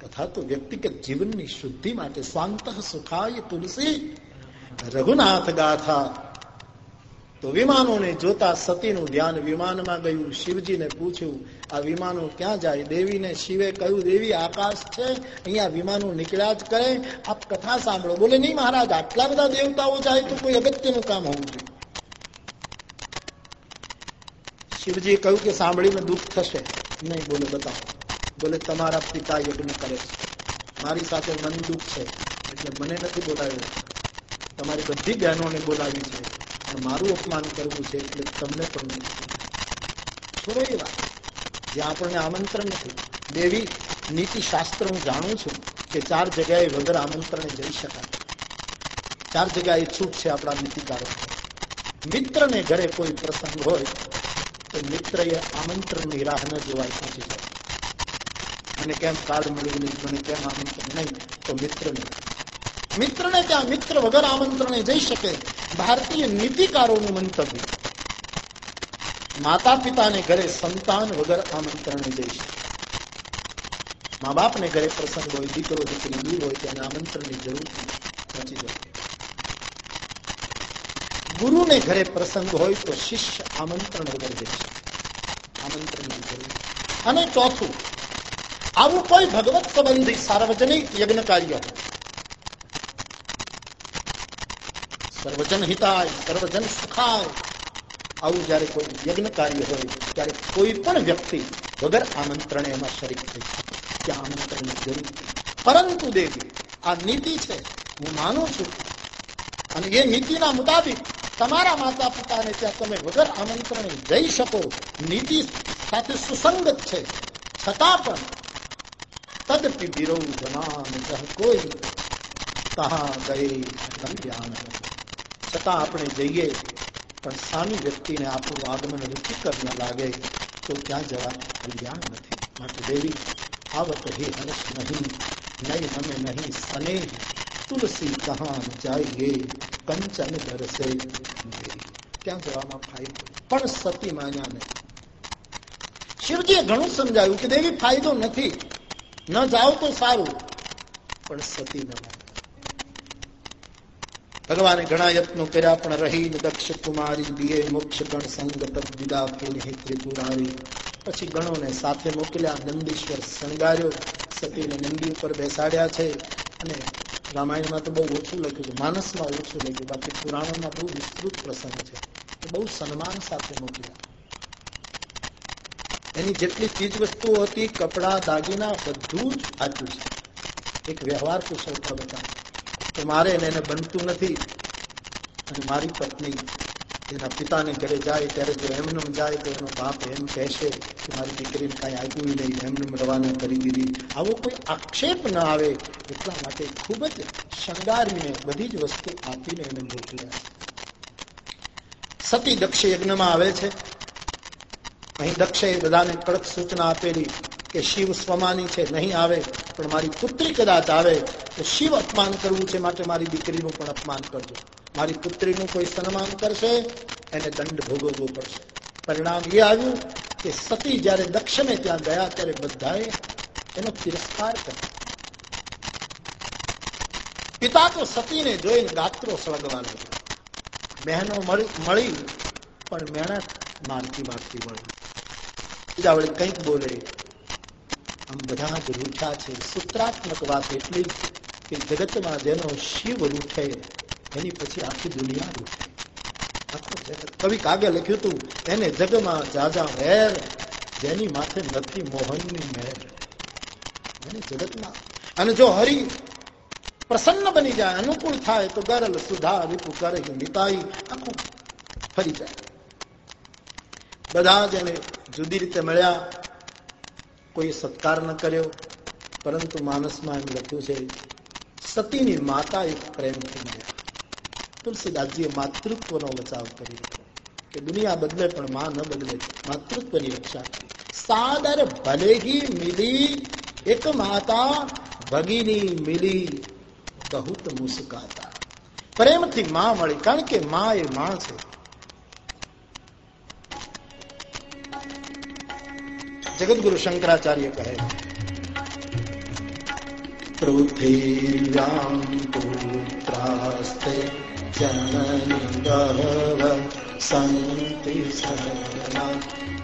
કથા તો વ્યક્તિગત જીવનની શુદ્ધિ માટે સ્વાંત સુખાય તુલસી રઘુનાથ ગાથા તો વિમાનોને જોતા સતીનું ધ્યાન વિમાનમાં ગયું શિવજીને પૂછ્યું આ વિમાનો ક્યાં જાય દેવીને શિવે કહ્યું દેવી આકાશ છે અહીંયા વિમાનો નીકળ્યા જ કરે આપ કથા સાંભળો બોલે નહીં મહારાજ આટલા બધા દેવતાઓ જાય તો કોઈ અગત્યનું કામ હોવું જોઈએ. શિવજીએ કહ્યું કે સાંભળીને દુઃખ થશે. નહીં, બોલે, બતાવો. બોલે, તમારા પિતા યજ્ઞ કરે છે. મારી સાથે મન દુઃખ છે, એટલે મને નથી બોલાવ્યો. તમારી બધી બહેનોને બોલાવી છે, પણ મારું અપમાન કરવું છે, એટલે તમને પણ નથી. એ વાત? જ્યાં આપણને આમંત્રણ નથી. દેવી નીતિ શાસ્ત્ર હું જાણું છું કે ચાર જગ્યાએ વગર આમંત્રણે જઈ શકાય. ચાર જગ્યાએ છૂટ છે આપણા નીતિકારો. મિત્રને ઘરે કોઈ પ્રસંગ હોય, તો મિત્ર એ આમંત્રણની રાહ ન જોવાય પહોંચી જાય મને કેમ કાર્ડ મળ્યું નહીં કેમ આમંત્રણ નહીં, તો મિત્ર મિત્રને ત્યાં મિત્ર વગર આમંત્રણે જઈ શકે. ભારતીય નીતિકારોનું મંતવ્ય. માતા પિતાને ઘરે સંતાન વગર આમંત્રણે જઈ શકે. મા બાપને ઘરે પ્રસંગ હોય, દીકરો, દીકરી દૂર હોય, તેને આમંત્રણની જરૂર પહોંચી જાય ગુરુને ઘરે પ્રસંગ હોય, તો શિષ્ય આમંત્રણ વગર જઈ શકે. આમંત્રણની જરૂર. અને ચોથું આવું કોઈ ભગવત સંબંધી સાર્વજનિક યજ્ઞ કાર્ય સર્વજન હિતાય સર્વજન સુખાય આવું જયારે કોઈ યજ્ઞ કાર્ય હોય, ત્યારે કોઈ પણ વ્યક્તિ વગર આમંત્રણે એમાં શરીક થઈ ત્યાં આમંત્રણની જરૂર પરંતુ દેવી, આ નીતિ છે, હું માનું છું. અને એ નીતિના મુતાબિક તમારા માતા પિતાને ત્યાં તમે વગર આમંત્રણે જઈ શકો. નીતિ સાથે સુસંગત છે. છતાં પણ તદપી બિરો જમાન કોઈ કહા ગઈ કલ્યાણ છતાં આપણે જઈએ પણ સામી વ્યક્તિને આપણું આગમન રુચિકર ન લાગે તો ત્યાં જવા કલ્યાણ નથી માટે દેવી આવત હે હર્ષ નહીં નહીં હમે નહીં સને તુલસી કહાન જાઈએ કંચન દરસે ત્યાં જવામાં ફાયદો પણ સતી માન્યા નહીં શિવજીએ ઘણું સમજાવ્યું કે દેવી ફાયદો નથી ન જાઓ તો સારું. પણ સતી ન ભગવાને ઘણા યત્નો કર્યા, પણ રહી દક્ષ કુમારી દિયે મોક્ષ ગણ સંગત સાથે મોકલ્યા, નંદીશ્વર શણગાર્યો, સતીને નંદી ઉપર બેસાડ્યા છે. અને રામાયણમાં તો બહુ ઓછું લખ્યું છે, માનસમાં ઓછું લખ્યું બાકી પુરાણોમાં બહુ વિસ્તૃત પ્રસંગ છે. બહુ સન્માન સાથે મોકલ્યા. એની જેટલી ચીજ વસ્તુઓ હતી, કપડા, દાગીના, બધું જ સાચું છે. એક વ્યવહાર કુશળતા બતાવે તો મારે એને બનતું નથી અને મારી પત્ની એના પિતાને ઘરે જાય ત્યારે જો એમનેમ જાય તો એનો બાપ એમ કહેશે કે મારી દીકરીને કાંઈ આપ્યું નહીં એમનેમ રવાના કરી દીધી. આવો કોઈ આક્ષેપ ન આવે. એટલા માટે ખૂબ જ શણગારીને બધી જ વસ્તુ આપીને એને મોકલ્યા. સતી દક્ષ યજ્ઞમાં આવે છે. અહીં દક્ષે બધાને કડક સૂચના આપેલી કે શિવ સ્વમાની છે, નહીં આવે, પણ મારી પુત્રી કદાચ આવે, તો શિવ અપમાન કરવું છે માટે મારી દીકરીનું પણ અપમાન કરજો. મારી પુત્રીનું કોઈ સન્માન કરશે, એને દંડ ભોગવવો પડશે. પરિણામ એ આવ્યું કે સતી જયારે દક્ષને ત્યાં ગયા, ત્યારે બધાએ એનો તિરસ્કાર કર્યો. પિતા તો સતીને જોઈને ગાત્રો સળગવા લાગ્યો. બહેનો મળી પણ મહેનત મારતી મારતી મળી બીજા વળી કંઈક બોલે. આમ બધા જ રૂઠા છે, સૂત્રાત્મક વાત એટલી કે જગતમાં જેનો શિવ રૂઠે, એની પછી આખી દુનિયા રૂઠે. કવિ કાવ્ય લખ્યું હતું, એને જગમાં જાજા વેર જેની માથે નથી મોહનની મેર. એને જગતમાં અને જો હરી પ્રસન્ન બની જાય, અનુકૂળ થાય, તો ગરલ સુધા રૂપુ કરે નિતાઈ આખું ફરી જાય. બધા જ એને જુદી રીતે મળ્યા, કોઈ સત્કાર ન કર્યો, પરંતુ માનસમાં એમ લખ્યું છે, સતીની માતા એક પ્રેમથી મળ્યા. તુલસીદાસજીએ માતૃત્વનો બચાવ કર્યો કે દુનિયા બદલે પણ માં ન બદલે, માતૃત્વની રક્ષા સાદર ભલે મિલી, એક માતા ભગીની મિલી બહુત મુસ્કાતા. પ્રેમથી માં મળી, કારણ કે માં એ માં છે. જગદગુરુ શંકરાચાર્ય કહે પૃથ્વીવ્યામ પુત્રાસ્તે જનનિંદવ સંતિ સરના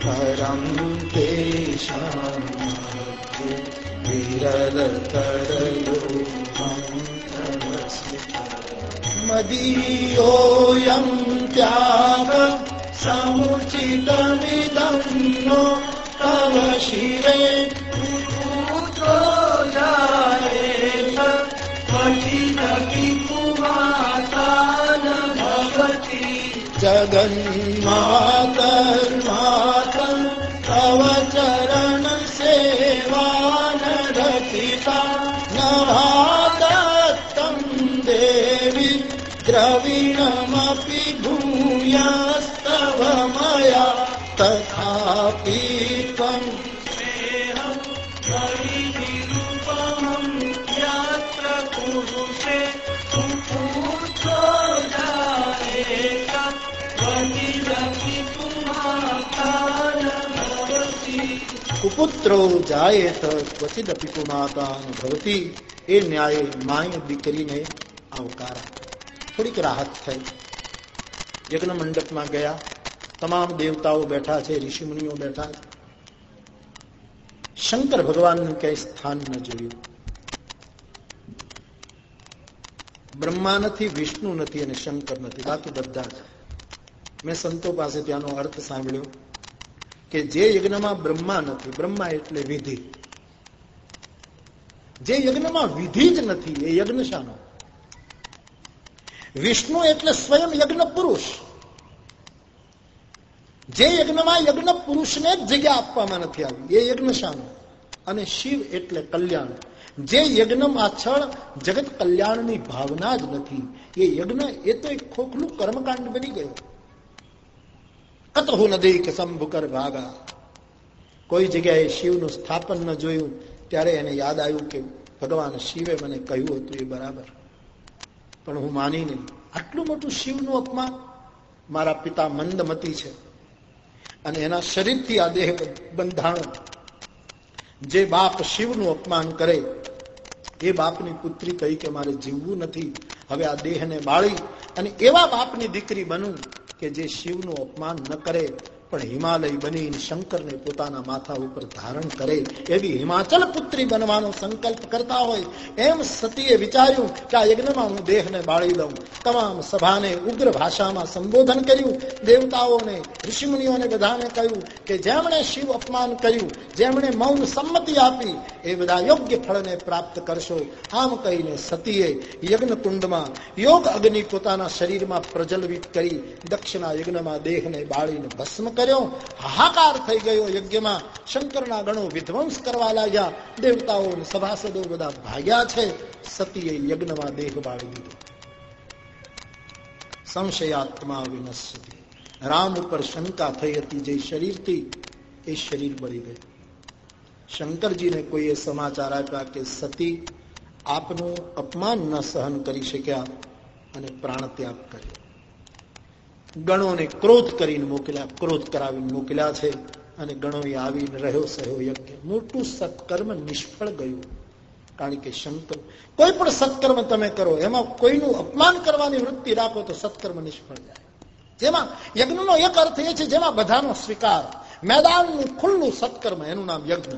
પરમ તેષામ મદીયોયમ ત્યાગ સમુચિતમિદં નો રામ શિવે પૂતો જાય છે પછી નકી કુમાતાન ભગતી જગન્માતર્માતમ તવ ચરણ સેવાન રચિતા નવા દત્તમ દેવી દ્રવી કુપુત્રો જાય તો ક્વચિદ પિકુમાતા ભવતી એ ન્યાય માય દીકરીને આવકાર થોડીક રાહત થઈ યજ્ઞ મંડપમાં ગયા તમામ દેવતાઓ બેઠા છે ઋષિમુનિઓ બેઠા છે શંકર ભગવાનનું ક્યાંય સ્થાન ન જોયું બ્રહ્મા નથી વિષ્ણુ નથી અને શંકર નથી બાકી બધા છે મેં સંતો પાસે ત્યાંનો અર્થ સાંભળ્યો કે જે યજ્ઞમાં બ્રહ્મા નથી, બ્રહ્મા એટલે વિધિ. જે યજ્ઞમાં વિધિ જ નથી, એ યજ્ઞ શાનો. વિષ્ણુ એટલે સ્વયં યજ્ઞ પુરુષ. જે યજ્ઞમાં યજ્ઞ પુરુષને જ જગ્યા આપવામાં નથી આવી, એ યજ્ઞ શાનો. અને શિવ એટલે કલ્યાણ. જે યજ્ઞ પાછળ જગત કલ્યાણની ભાવના જ નથી, એ યજ્ઞ એ તો એક ખોખલું કર્મકાંડ બની ગયું. કતહુ નદી કે શંભુકર ભાગા? કોઈ જગ્યાએ શિવનું સ્થાપન ન જોયું, ત્યારે એને યાદ આવ્યું કે ભગવાન શિવે મને કહ્યું હતું એ બરાબર. પણ હું માની નહીં. આટલું મોટું શિવનું અપમાન મારા પિતા મંદમતી છે. અને એના શરીરથી આ દેહ બંધાણો. જે બાપ શિવનું અપમાન કરે, એ બાપની પુત્રી કહી કે મારે જીવવું નથી. હવે આ દેહને બાળી અને એવા બાપની દીકરી બનું કે જે શિવનું અપમાન ન કરે પણ હિમાલય બની શંકરને પોતાના માથા ઉપર ધારણ કરે એવી હિમાચલ પુત્રી બનવાનો સંકલ્પ કરતા હોય, એમ સતીએ વિચાર્યું કે આ યજ્ઞમાં હું દેહને બાળી દઉં તમામ સભાને ઉગ્ર ભાષામાં સંબોધન કર્યું. દેવતાઓને, ઋષિમુનિઓને બધાને કહ્યું કે જેમણે શિવ અપમાન કર્યું, જેમણે મૌન સંમતિ આપી, એ બધા યોગ્ય ફળને પ્રાપ્ત કરશો. આમ કહીને સતીએ યજ્ઞ કુંડમાં યોગ અગ્નિ પોતાના શરીરમાં પ્રજલવિત કરી દક્ષિણા યજ્ઞમાં દેહને બાળીને ભસ્મ કરી કર્યો. હાહાકાર થઈ ગયો યજ્ઞમાં. શંકરના ગણો વિધ્વંસ કરવા લાગ્યા. દેવતાઓ સભાસદો બધા ભાગ્યા છે. સતીએ યજ્ઞમાં દેહ બાળી દીધો. સંશયાત્મા વિનશ્યતિ. રામ ઉપર શંકા થઈ હતી જે શરીરથી, એ શરીર બળી ગયું. શંકરજીને કોઈએ સમાચાર આપ્યા કે સતી, આપનું અપમાન ન સહન કરી શક્યા અને પ્રાણ ત્યાગ કર્યો. ગણોને ક્રોધ કરીને મોકલ્યા, ક્રોધ કરાવીને મોકલ્યા છે અને ગણોએ આવીને રહ્યો સહ્યો યજ્ઞ. મોટું સત્કર્મ નિષ્ફળ ગયું. કારણ કે શંકર, કોઈ પણ સત્કર્મ તમે કરો, એમાં કોઈનું અપમાન કરવાની વૃત્તિ રાખો તો સત્કર્મ નિષ્ફળ જાય. જેમાં યજ્ઞનો એક અર્થ એ છે, જેમાં બધાનો સ્વીકાર. મેદાનનું ખુલ્લું સત્કર્મ, એનું નામ યજ્ઞ.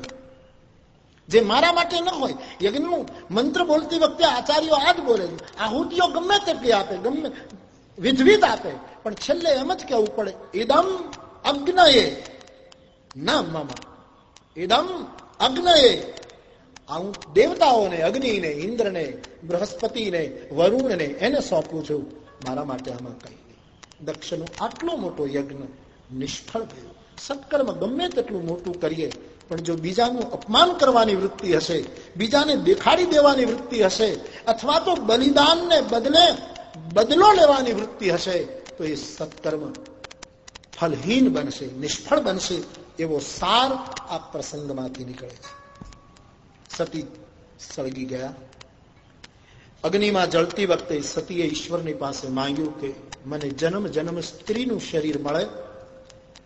જે મારા માટે ન હોય, યજ્ઞનું મંત્ર બોલતી વખતે આચાર્યો આ જ બોલે છે, આહુતિઓ ગમે તેટલી આપે, ગમે વિધવિધ આપે. પણ છેલ્લે એમ જ કહેવું પડે ઇદમ અગ્નયે. ના, મામા. ઇદમ અગ્નયે. આ હું દેવતાઓને, અગ્નિને, ઇન્દ્રને, બૃહસ્પતિને, વરુણને, એને સોંપું છું. મારા માટે આમાં કઈ દક્ષનો આટલો મોટો યજ્ઞ નિષ્ફળ ગયો. સત્કર્મ ગમે તેટલું મોટું કરીએ, પણ જો બીજાનું અપમાન કરવાની વૃત્તિ હશે, બીજાને દેખાડી દેવાની વૃત્તિ હશે, અથવા તો બલિદાનને બદલે બદલો લેવાની વૃત્તિ હશે તો એ સત્કર્મ ફલહીન બનશે, નિષ્ફળ બનશે એવો સાર આ પ્રસંગમાંથી નીકળે છે. સતી સળગી ગયા. અગ્નિમાં જળતી વખતે સતીએ ઈશ્વરની પાસે માંગ્યું કે મને જન્મ જન્મ સ્ત્રીનું શરીર મળે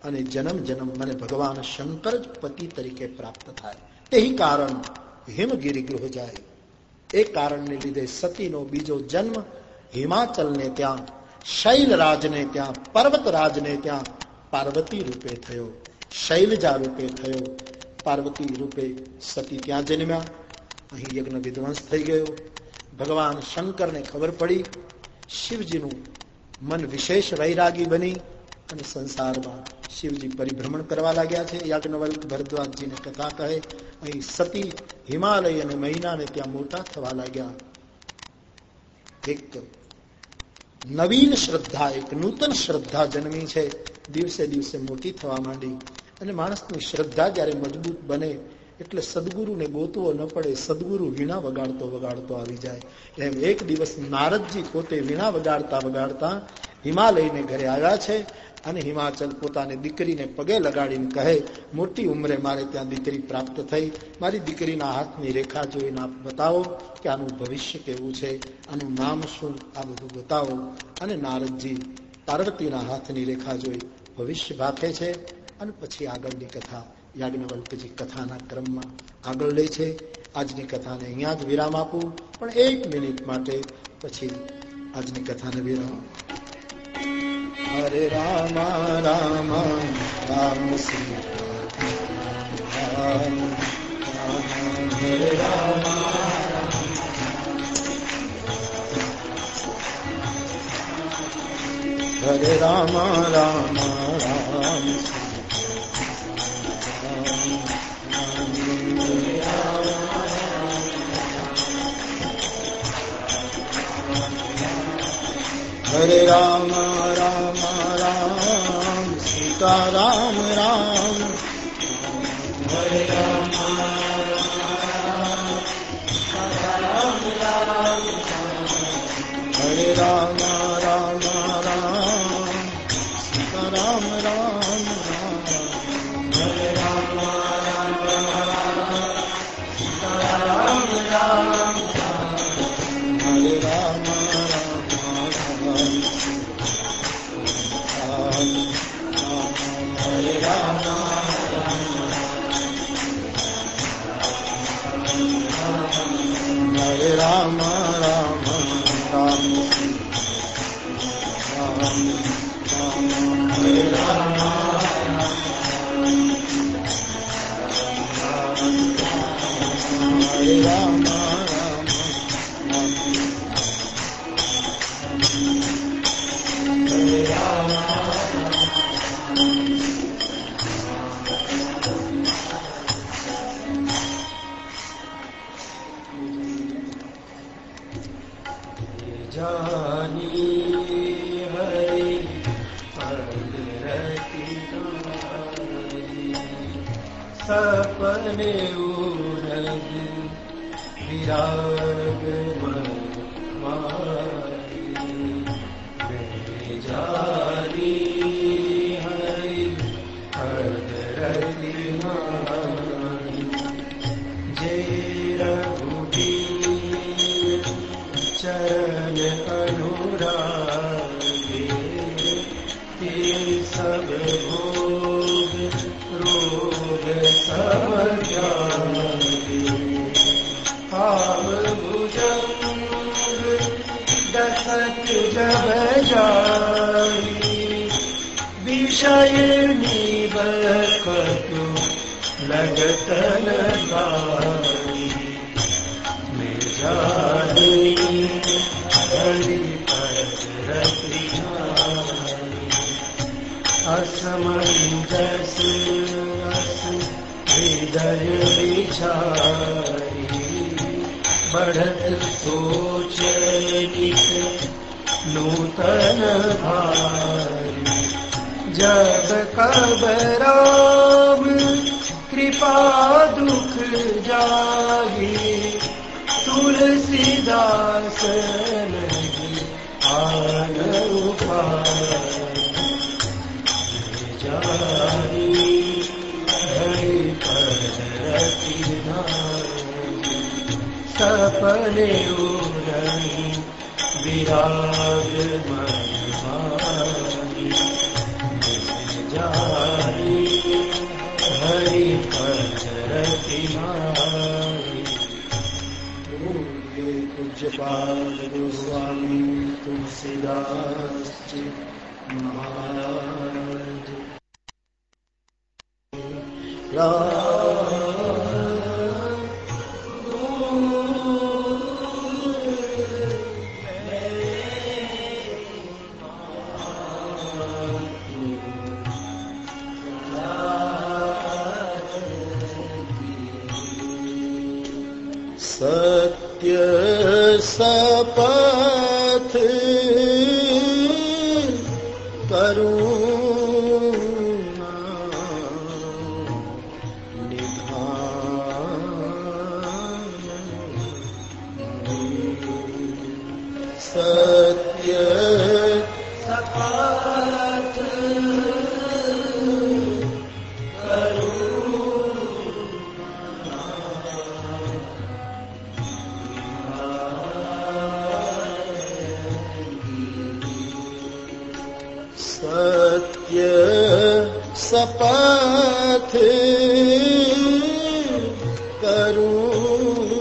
અને જન્મ જન્મ મને ભગવાન શંકર જ પતિ તરીકે પ્રાપ્ત થાય. તે કારણ હિમગીરી ગૃહ જાય. એ કારણને લીધે સતીનો બીજો જન્મ હિમાચલને ત્યાં, શૈલરાજને ત્યાં, પર્વતરાજને ત્યાં પાર્વતી રૂપે થયો, શૈલજા રૂપે થયો, પાર્વતી રૂપે સતી ત્યાં જન્મ્યા. અહીં યજ્ઞ વિધ્વંસ થઈ ગયો. ભગવાન શંકરને ખબર પડી, શિવજીનું મન વિશેષ વૈરાગી બની અને સંસારમાં શિવજી પરિભ્રમણ કરવા લાગ્યા છે. યાજ્ઞવલ્ક ભરદ્વાજજીને કથા કહે, અહીં સતી હિમાલય અને મહિનાને ત્યાં મોટા થવા લાગ્યા. એક નવીન શ્રદ્ધા, એક નૂતન શ્રદ્ધા જન્મી છે. દિવસે દિવસે મોટી થવા માંડી. અને માણસની શ્રદ્ધા જ્યારે મજબૂત બને, એટલે સદગુરુને ગોતવો ન પડે, સદગુરુ વીણા વગાડતો વગાડતો આવી જાય. એમ એક દિવસ નારદજી પોતે વીણા વગાડતા વગાડતા હિમાલયને ઘરે આવ્યા છે. અને હિમાચલ પોતાની દીકરીને પગે લગાડીને કહે, મોટી ઉંમરે મારે ત્યાં દીકરી પ્રાપ્ત થઈ. મારી દીકરીના હાથની રેખા જોઈને આપ બતાવો કે આનું ભવિષ્ય કેવું છે. આનું નામ શું? આ બધું બતાવો. અને નારદજી પાર્વતીના હાથની રેખા જોઈ ભવિષ્ય ભાખે છે અને પછી આગળની કથા, યાજ્ઞવલ્કજી કથાના ક્રમમાં આગળ લે છે. આજની કથાને અહીંયા જ વિરામ આપું, પણ એક મિનિટ માટે પછી આજની કથાને વિરામ હરે રામ રામ રામ હરે રામ હરે રામ રામ રામ હરે રામ સીતા રામ રામ હરે રામ निबकतु लगतन गाई मैं जानी हरि पररति असमंजस अस हृदय विचारी बढ़त सोच नित नूतन भारी जब कब राम कृपा दुख जाही तुलसीदास नहीं आन जानी हरि पररति सपने उड़ई विराग मनमानी પૂજ્યપાલ ગોસ્વામી તુલસીદાસજી મહારાજ Papa. કરું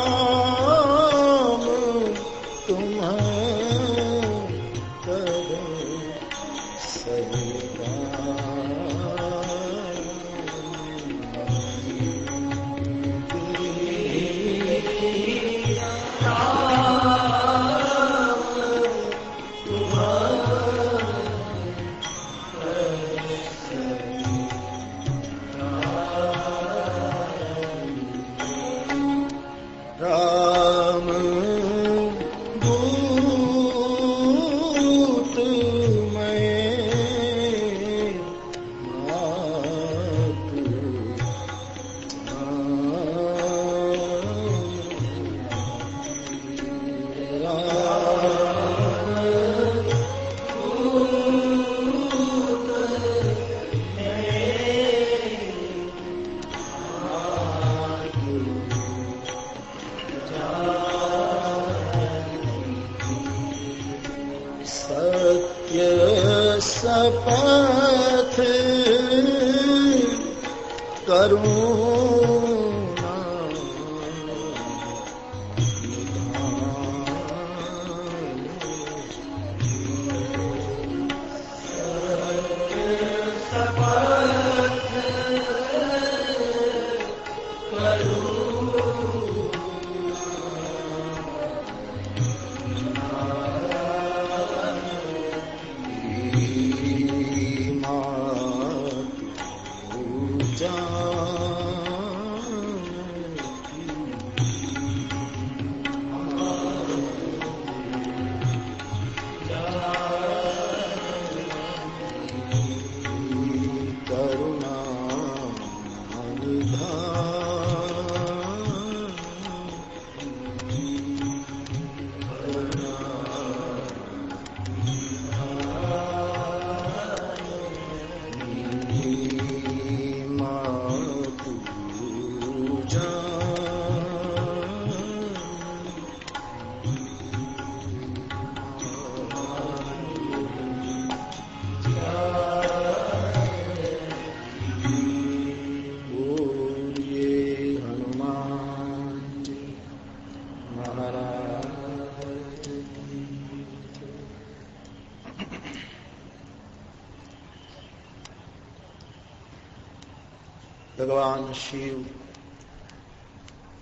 ભગવાન શિવ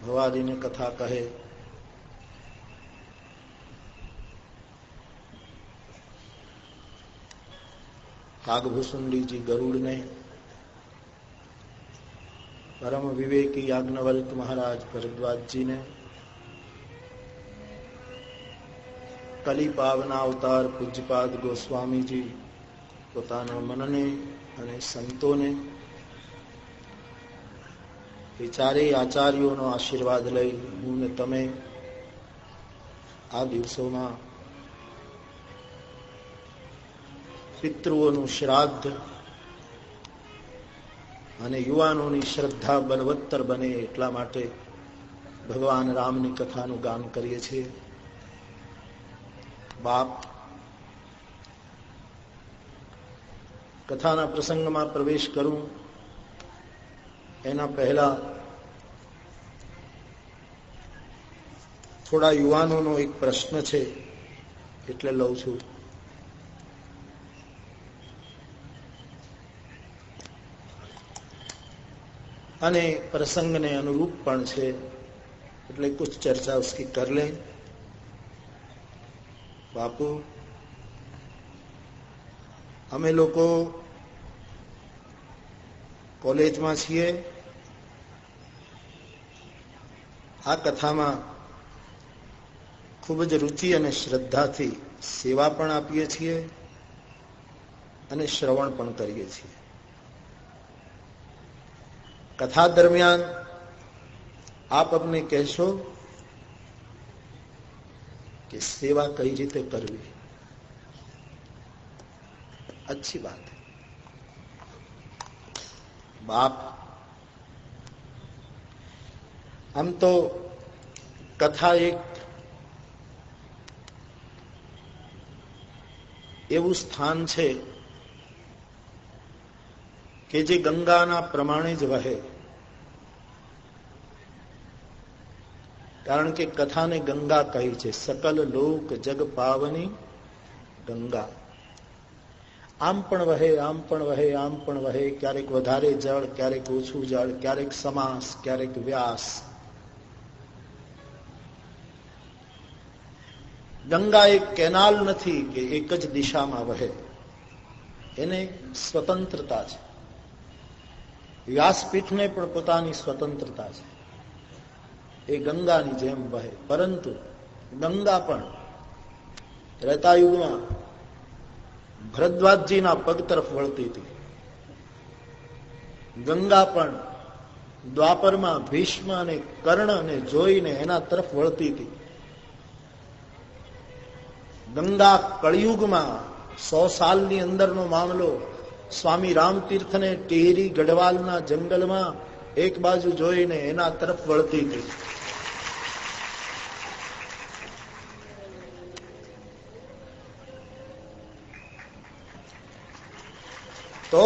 ભવાદીને કથા કહે. કાગભૂસુંડીજી ગરુડને પરમ વિવેકી યાજ્ઞવલ્ક મહારાજ ભરદ્વાજજીને કલી પાવના અવતાર પૂજ્યપાદ ગોસ્વામીજી પોતાના મનને અને સંતોને એ ચારેય આચાર્યોનો આશીર્વાદ લઈ હું ને તમે આ દિવસોમાં પિતૃઓનું શ્રાદ્ધ અને યુવાનોની શ્રદ્ધા બલવત્તર બને એટલા માટે ભગવાન રામની કથાનું ગાન કરીએ છીએ. બાપ, કથાના પ્રસંગમાં પ્રવેશ કરું. એના પહેલા થોડા યુવાનોનો એક પ્રશ્ન છે, એટલે લઉં છું. અને પ્રસંગને અનુરૂપ પણ છે, એટલે કુછ ચર્ચા ઉસકી કર લે બાપુ, અમે લોકો કોલેજમાં છીએ. આ કથામાં ખૂબ જ રુચિ અને શ્રદ્ધાથી સેવા પણ આપીએ છીએ અને શ્રવણ પણ કરીએ છીએ. કથા દરમિયાન આપ અમને કહેશો કે સેવા કઈ રીતે કરવી? અચ્છી વાત. બાપ. આમ તો કથા એક એવું સ્થાન છે કે જે ગંગાના પ્રમાણે જ વહે. કારણ કે કથાને ગંગા કહી છે. સકલ લોક જગ પાવની ગંગા. આમ પણ વહે, આમ પણ વહે, આમ પણ વહે. ક્યારેક વધારે જળ, ક્યારેક ઓછું જળ, ક્યારેક સમાસ, ક્યારેક વ્યાસ. ગંગા એક કેનાલ નથી કે એક જ દિશામાં વહે. એને સ્વતંત્રતા છે. વ્યાસપીઠને પણ પોતાની સ્વતંત્રતા છે. એ ગંગાની જેમ વહે. પરંતુ ગંગા પણ રહેતા યુગમાં ભરદ્વાજજીના પગ તરફ વળતી હતી. ગંગા પણ દ્વાપરમાં ભીષ્મ અને કર્ણને જોઈને એના તરફ વળતી હતી. ગંગા કળિયુગમાં સો સાલની અંદરનો મામલો સ્વામી રામતીર્થને ટેહરી ગઢવાલના જંગલમાં એક બાજુ જોઈને એના તરફ વળતી હતી. તો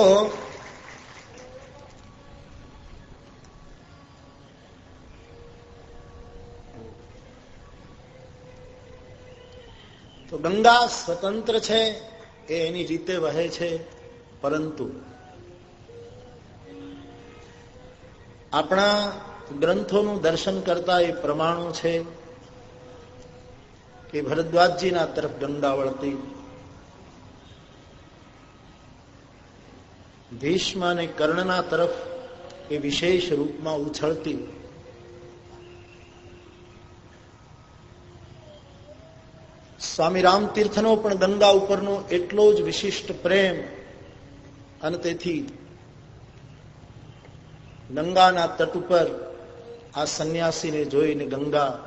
ગંગા સ્વતંત્ર છે, એ એની રીતે વહે છે, પરંતુ આપણા ગ્રંથોનું દર્શન કરતા એ પ્રમાણો છે કે ભરદ્વાજજીના તરફ ગંગા વળતી. ભીષ્મ અને કર્ણના તરફ એ વિશેષ રૂપમાં ઉછળતી. સ્વામી રામ તીર્થનો પણ ગંગા ઉપરનો એટલો જ વિશિષ્ટ પ્રેમ અને તેથી ગંગાના તટ ઉપર આ સંન્યાસીને જોઈને ગંગા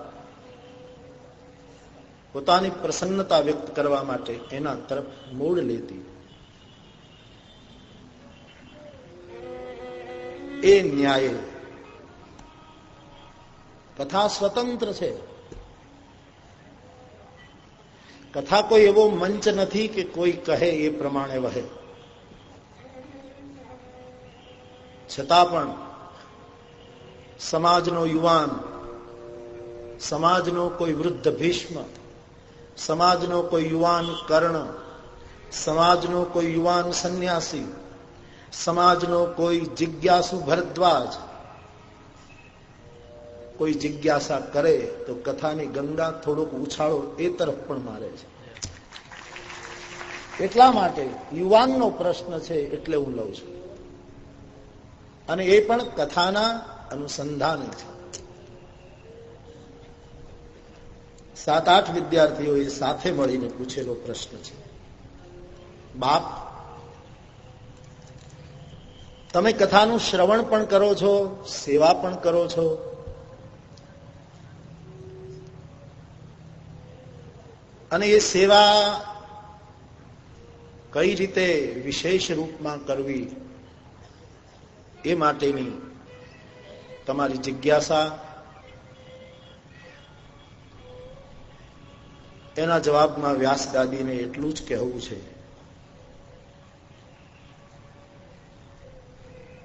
પોતાની પ્રસન્નતા વ્યક્ત કરવા માટે એના તરફ મૂળ લેતી. એ ન્યાય. કથા સ્વતંત્ર છે. કથા કોઈ એવો મંચ નથી કે કોઈ કહે એ પ્રમાણે વહે. છતાં પણ સમાજનો યુવાન, સમાજનો કોઈ વૃદ્ધ ભીષ્મ, સમાજનો કોઈ યુવાન કર્ણ, સમાજનો કોઈ યુવાન સંન્યાસી સમાજનો કોઈ જિજ્ઞાસુ ભરદ્વાજ કોઈ જિજ્ઞાસા કરે તો કથાની ગંગા થોડોક ઉછાળો એ તરફ પણ મારે છે. એટલા માટે યુવાનનો પ્રશ્ન છે એટલે હું લઉં છું. અને એ પણ કથાના અનુસંધાન છે. સાત આઠ વિદ્યાર્થીઓએ સાથે મળીને પૂછેલો પ્રશ્ન છે. બાપ તમે કથાનું શ્રવણ પણ કરો છો, સેવા પણ કરો છો. અને એ સેવા કઈ રીતે વિશેષ રૂપમાં કરવી એ માટેની તમારી જિજ્ઞાસા, એના જવાબમાં વ્યાસ દાદીને એટલું જ કહેવું છે.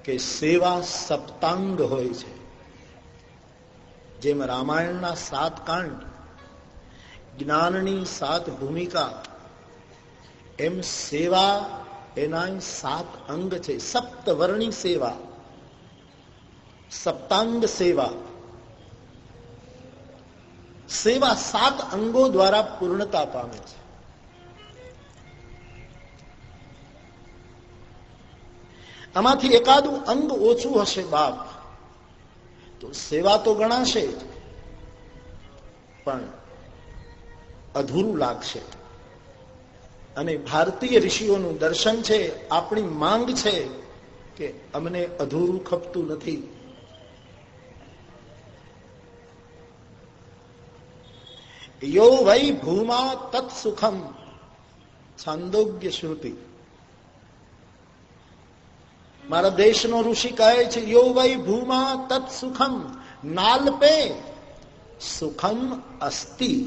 કે સેવા સપ્તાંગ હોય છે. જેમ રામાયણના સાત કાંડ, જ્ઞાનની સાત ભૂમિકા, એમ સેવા એના સાત અંગ છે. સપ્તવર્ણી સેવા, સપ્તાંગ સેવા. સેવા સાત અંગો દ્વારા પૂર્ણતા પામે છે. આમાંથી એકાદું અંગ ઓછું હશે બાપ. તો સેવા તો ગણાશે પણ અધૂરું લાગશે. અને ભારતીય ઋષિઓનું દર્શન છે, આપણી માંગ છે કે અમને અધૂરું ખપતું નથી. યો વૈ ભૂમા તત્સુખમ, છાંદોગ્ય શ્રુતિ. મારા દેશનો ઋષિ કહે છે, યો વૈ ભૂમા તત્સુખમ નાલપે સુખમ અસ્તિ.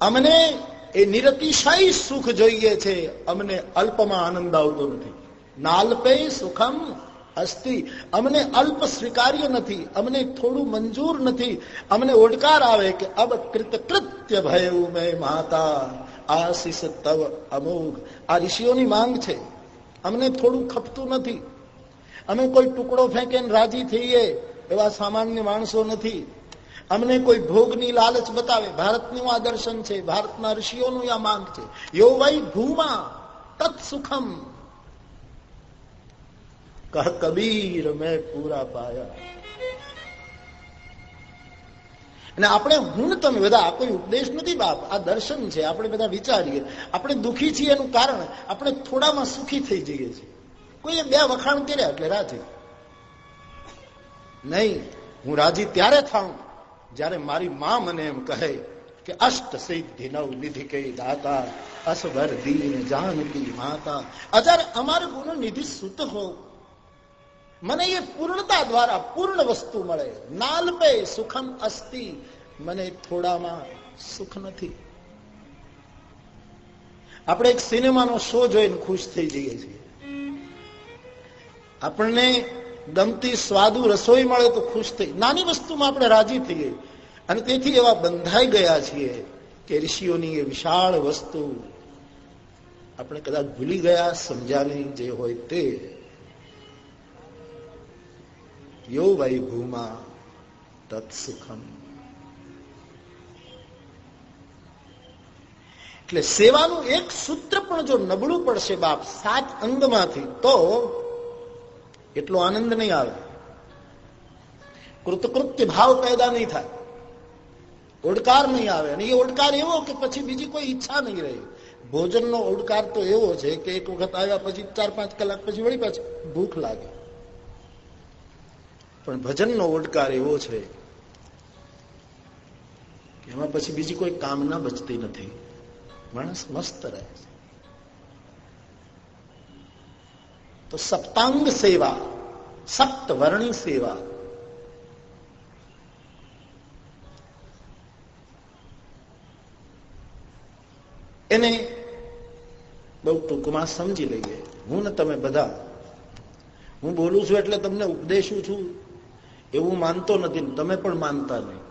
અમને એ નિરતિશય સુખ જોઈએ છે, અમને અલ્પમાં આનંદ આવતો નથી. નાલપે સુખમ અસ્તિ. અમને અલ્પ સ્વીકાર્ય નથી, અમને થોડું મંજૂર નથી. અમને ઓડકાર આવે કે, અબ કૃતકૃત્ય ભયું મેં માતા, આશીષ તવ અમોઘ. આ ઋષિઓની માંગ છે. અમને થોડું ખપતું નથી. અમે કોઈ ટુકડો ફેંકીને રાજી થઈએ એવા સામાન્ય માણસો નથી. અમને કોઈ ભોગની લાલચ બતાવે. ભારતનું આ દર્શન છે. ભારતના ઋષિઓનું આ માંગ છે. યો વૈ ભૂમા તત્સુખમ. કહ કબીર મેં પૂરા પાયા. અને આપણે હું તમે બધા કોઈ ઉપદેશ નથી, બાપ. આ દર્શન છે, આપણે બધા વિચારીએ. આપણે દુઃખી છીએ એનું કારણ, આપણે થોડામાં સુખી થઈ જઈએ છીએ. કોઈએ બે વખાણ કર્યા એટલે રાજી. નહીં, હું રાજી ત્યારે થાઉં, જ્યારે મારી મા મને એમ કહે કે અષ્ટ સિદ્ધિ નવ નિધિ કઈ દાતા અસવર દીન જાનકી માતા. અજારે અમારે ગુનો નિધિ સુત હો મને એ પૂર્ણતા દ્વારા પૂર્ણ વસ્તુ મળે. નાલપે સુખમ અસ્તિ. મને થોડામાં સુખ નથી. આપણે એક સિનેમાનો શો જોઈને ખુશ થઈ જઈએ છીએ. આપણને ગમતી સ્વાદુ રસોઈ મળે તો ખુશ થઈ. નાની વસ્તુમાં આપણે રાજી થઈએ. અને તેથી એવા બંધાઈ ગયા છીએ કે ઋષિઓની એ વિશાળ વસ્તુ આપણે કદાચ ભૂલી ગયા સમજાવી જે હોય તે. યો વૈ ભૂમા તત્સુખમ એટલે સેવાનું એક સૂત્ર પણ જો નબળું પડશે બાપ, સાત અંગમાંથી, તો એટલો આનંદ નહીં આવે. કૃતકૃત્ય ભાવ પેદા નહીં થાય. ઓડકાર નહીં આવે. અને એ ઓડકાર એવો કે પછી બીજી કોઈ ઈચ્છા નહીં રહી. ભોજનનો ઓડકાર તો એવો છે કે એક વખત આવ્યા પછી ચાર પાંચ કલાક પછી વળી પાછી ભૂખ લાગે. પણ ભજનનો ઓડકાર એવો છે એમાં પછી બીજી કોઈ કામના બચતી નથી. માણસ મસ્ત રહે છે. તો સપ્તાંગ સેવા સપ્તવર્ણી સેવા. એને બહુ ટૂંકમાં સમજી લઈએ. હું ને તમે બધા. હું બોલું છું એટલે તમને ઉપદેશું છું. એવું માનતો નથી તમે પણ માનતા નહીં.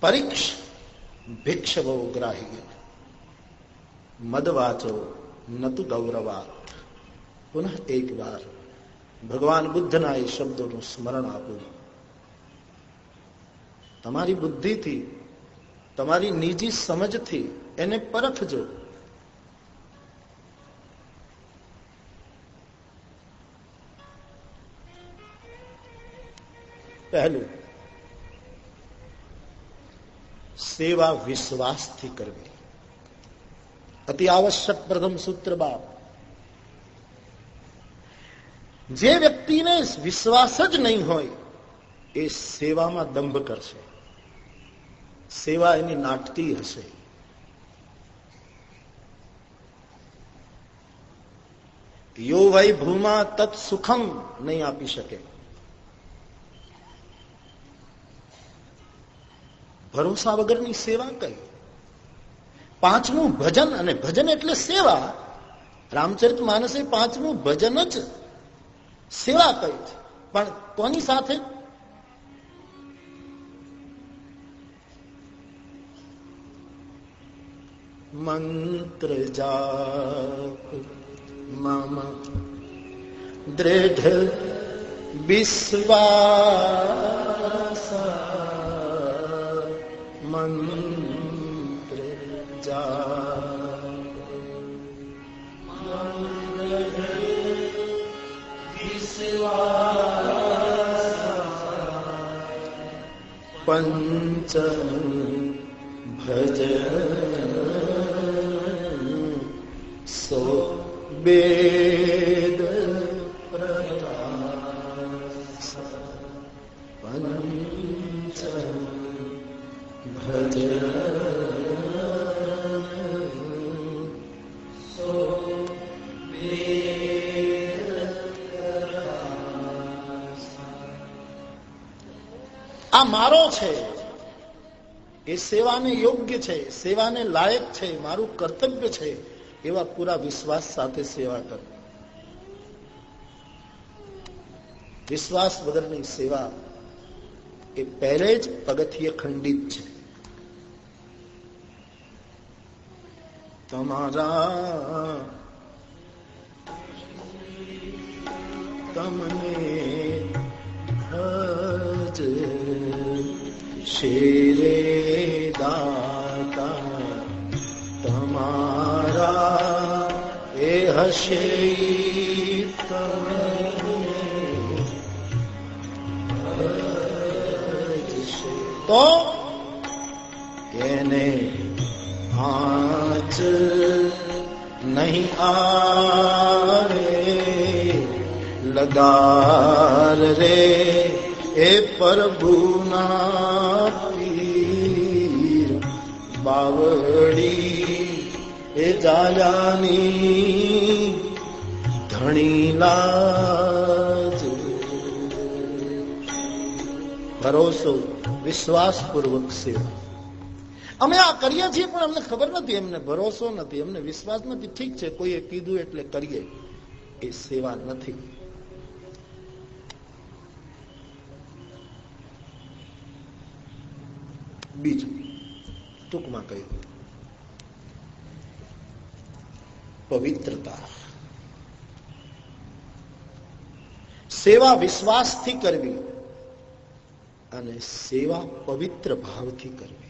પરીક્ષ ભિક્ષવો ગ્રાહી મદ વાંચો નતુ ગૌરવાત. પુનઃ એક વાર ભગવાન બુદ્ધના એ શબ્દોનું સ્મરણ આપું. તમારી બુદ્ધિથી, તમારી નિજી સમજથી એને પરખજો. પહેલું સેવા વિશ્વાસથી કરવી અતિ આવશ્યક પ્રથમ સૂત્ર બાપ જે વ્યક્તિને વિશ્વાસ જ નહીં હોય એ સેવામાં દંભ કરશે સેવા એની નાટતી હશે યો ભાઈ ભૂમા તત્સુખમ નહીં આપી શકે ભરોસા વગરની સેવા કઈ પાંચમું ભજન, અને ભજન એટલે સેવા. રામચરિત માનસે પાંચમું ભજન જ સેવા કહી છે. પણ કોની સાથે? મંત્ર જાપ. મમ દૃઢ વિશ્વાસ. મંત્ર જાપ પંચ ભજ સો બેદ આ મારો છે. એ સેવાને યોગ્ય છે, સેવાને લાયક છે, મારું કર્તવ્ય છે, એવા પૂરા વિશ્વાસ સાથે સેવા કરો વિશ્વાસ વગરની સેવા એ પહેલે જ પગથિયે ખંડિત છે. તમારા તમને હજ શેરે દાતા તમારા એ હશે તો એને આચ નહીં આવે. લગાર રે, એ પ્રભુના પીર. બાવડી એ જાયાની ધણી લાજ. ભરોસો, વિશ્વાસપૂર્વક સેવા. અમે આ કરીએ છીએ, પણ અમને ખબર નથી એમને ભરોસો નથી એમને વિશ્વાસ નથી. ઠીક છે, કોઈએ કીધું એટલે કરીએ. એ સેવા નથી. બીજું, ટૂંકમાં કહ્યું. પવિત્રતા. સેવા વિશ્વાસથી કરવી અને સેવા પવિત્ર ભાવથી કરવી.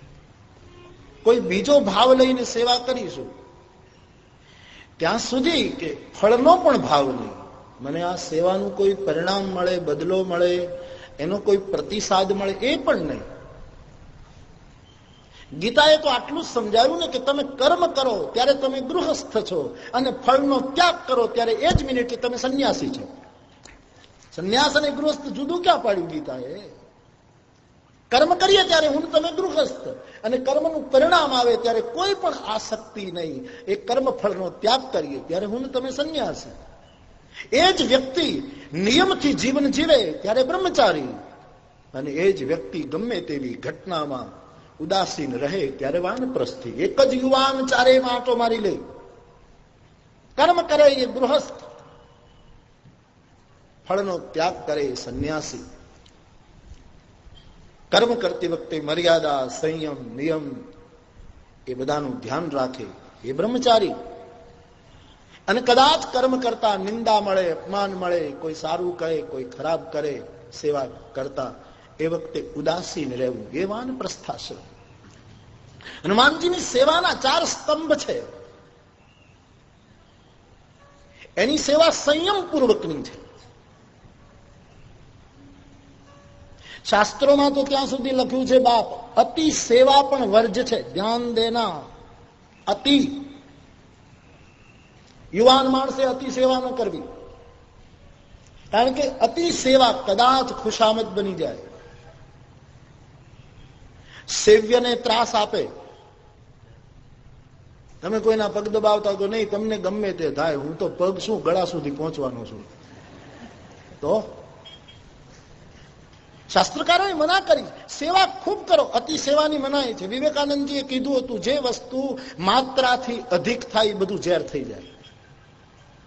કોઈ બીજો ભાવ લઈને સેવા કરીશું. ત્યાં સુધી કે ફળનો પણ ભાવ નહીં. મને આ સેવાનું કોઈ પરિણામ મળે, બદલો મળે, એનો કોઈ પ્રતિસાદ મળે એ પણ નહીં. ગીતાએ તો આટલું સમજાવ્યું ને કે તમે કર્મ કરો ત્યારે તમે ગૃહસ્થ છો અને ફળનો ત્યાગ કરો ત્યારે એ જ મિનિટે તમે સંન્યાસી છો. સંન્યાસ અને ગૃહસ્થ જુદું ક્યાં પાડ્યું ગીતાએ? કર્મ કરીએ ત્યારે હું તમે ગૃહસ્થ. અને કર્મનું પરિણામ આવે ત્યારે કોઈ પણ આસક્તિ નહીં. એ કર્મ ફળનો ત્યાગ કરીએ ત્યારે હું તમે સંન્યાસી. એ જ વ્યક્તિ નિયમથી જીવન જીવે ત્યારે બ્રહ્મચારી. અને એ જ વ્યક્તિ ગમે તેવી ઘટનામાં ઉદાસીન રહે ત્યારે વાનપ્રસ્થિ. એક જ યુવાન ચારે માટો મારી લે. કર્મ કરે એ ગૃહસ્થ. ફળનો ત્યાગ કરે સંન્યાસી. કર્મ કરતી વખતે મર્યાદા, સંયમ, નિયમ એ બધાનું ધ્યાન રાખે. એ બ્રહ્મચારી. અને કદાચ કર્મ કરતા નિંદા મળે, અપમાન મળે, કોઈ સારું કહે, કોઈ ખરાબ કરે, સેવા કરતા, એ વખતે ઉદાસીન રહેવું એ વાન પ્રસ્થાશ્રમ હનુમાનજીની સેવાના ચાર સ્તંભ છે. એની સેવા સંયમ પૂર્વકની છે. શાસ્ત્રોમાં તો ત્યાં સુધી લખ્યું છે, બાપ, અતિ સેવા પણ વર્જ છે, ધ્યાન દેના, અતિ. યુવાન માણસે અતિ સેવા ન કરવી. કારણ કે અતિ સેવા કદાચ ખુશામત બની જાય. સેવ્યને ત્રાસ આપે. તમે કોઈના પગ દબાવતા તો નહીં, તમને ગમે તે થાય. હું તો પગ શું, ગળા સુધી પહોંચવાનો છું. તો શાસ્ત્રકારોએ મના કરી. સેવા ખૂબ કરો. અતિ સેવાની મનાય છે. વિવેકાનંદજીએ કીધું હતું, જે વસ્તુ માત્રાથી અધિક થાય બધું ઝેર થઈ જાય.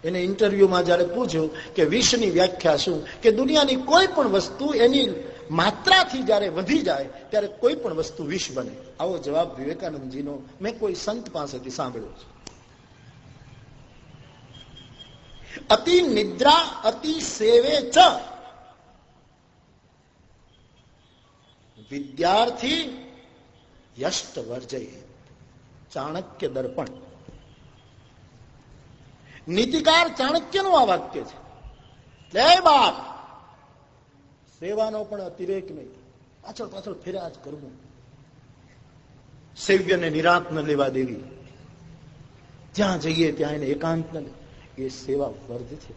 એને ઇન્ટરવ્યુમાં જયારે પૂછ્યું કે વિષની વ્યાખ્યા શું, કે દુનિયાની કોઈ પણ વસ્તુ એની માત્રાથી જ્યારે વધી જાય, ત્યારે કોઈ પણ વસ્તુ વિષ બને. આવો જવાબ વિવેકાનંદજીનો મેં કોઈ સંત પાસેથી સાંભળ્યો છે. અતિ નિદ્રા, અતિ સેવે ચ વિદ્યાર્થી યષ્ટ વર્જય. ચાણક્ય દર્પણ. નીતિકાર ચાણક્યનું આ વાક્ય છે. લે બાપ! સેવાનો પણ અતિરેક નહીં. પાછળ પાછળ ફેર્યા જ કરવું. સેવ્યને નિરાંત ન લેવા દેવી. જ્યાં જઈએ ત્યાં એને એકાંત ન એ સેવા વર્જ છે.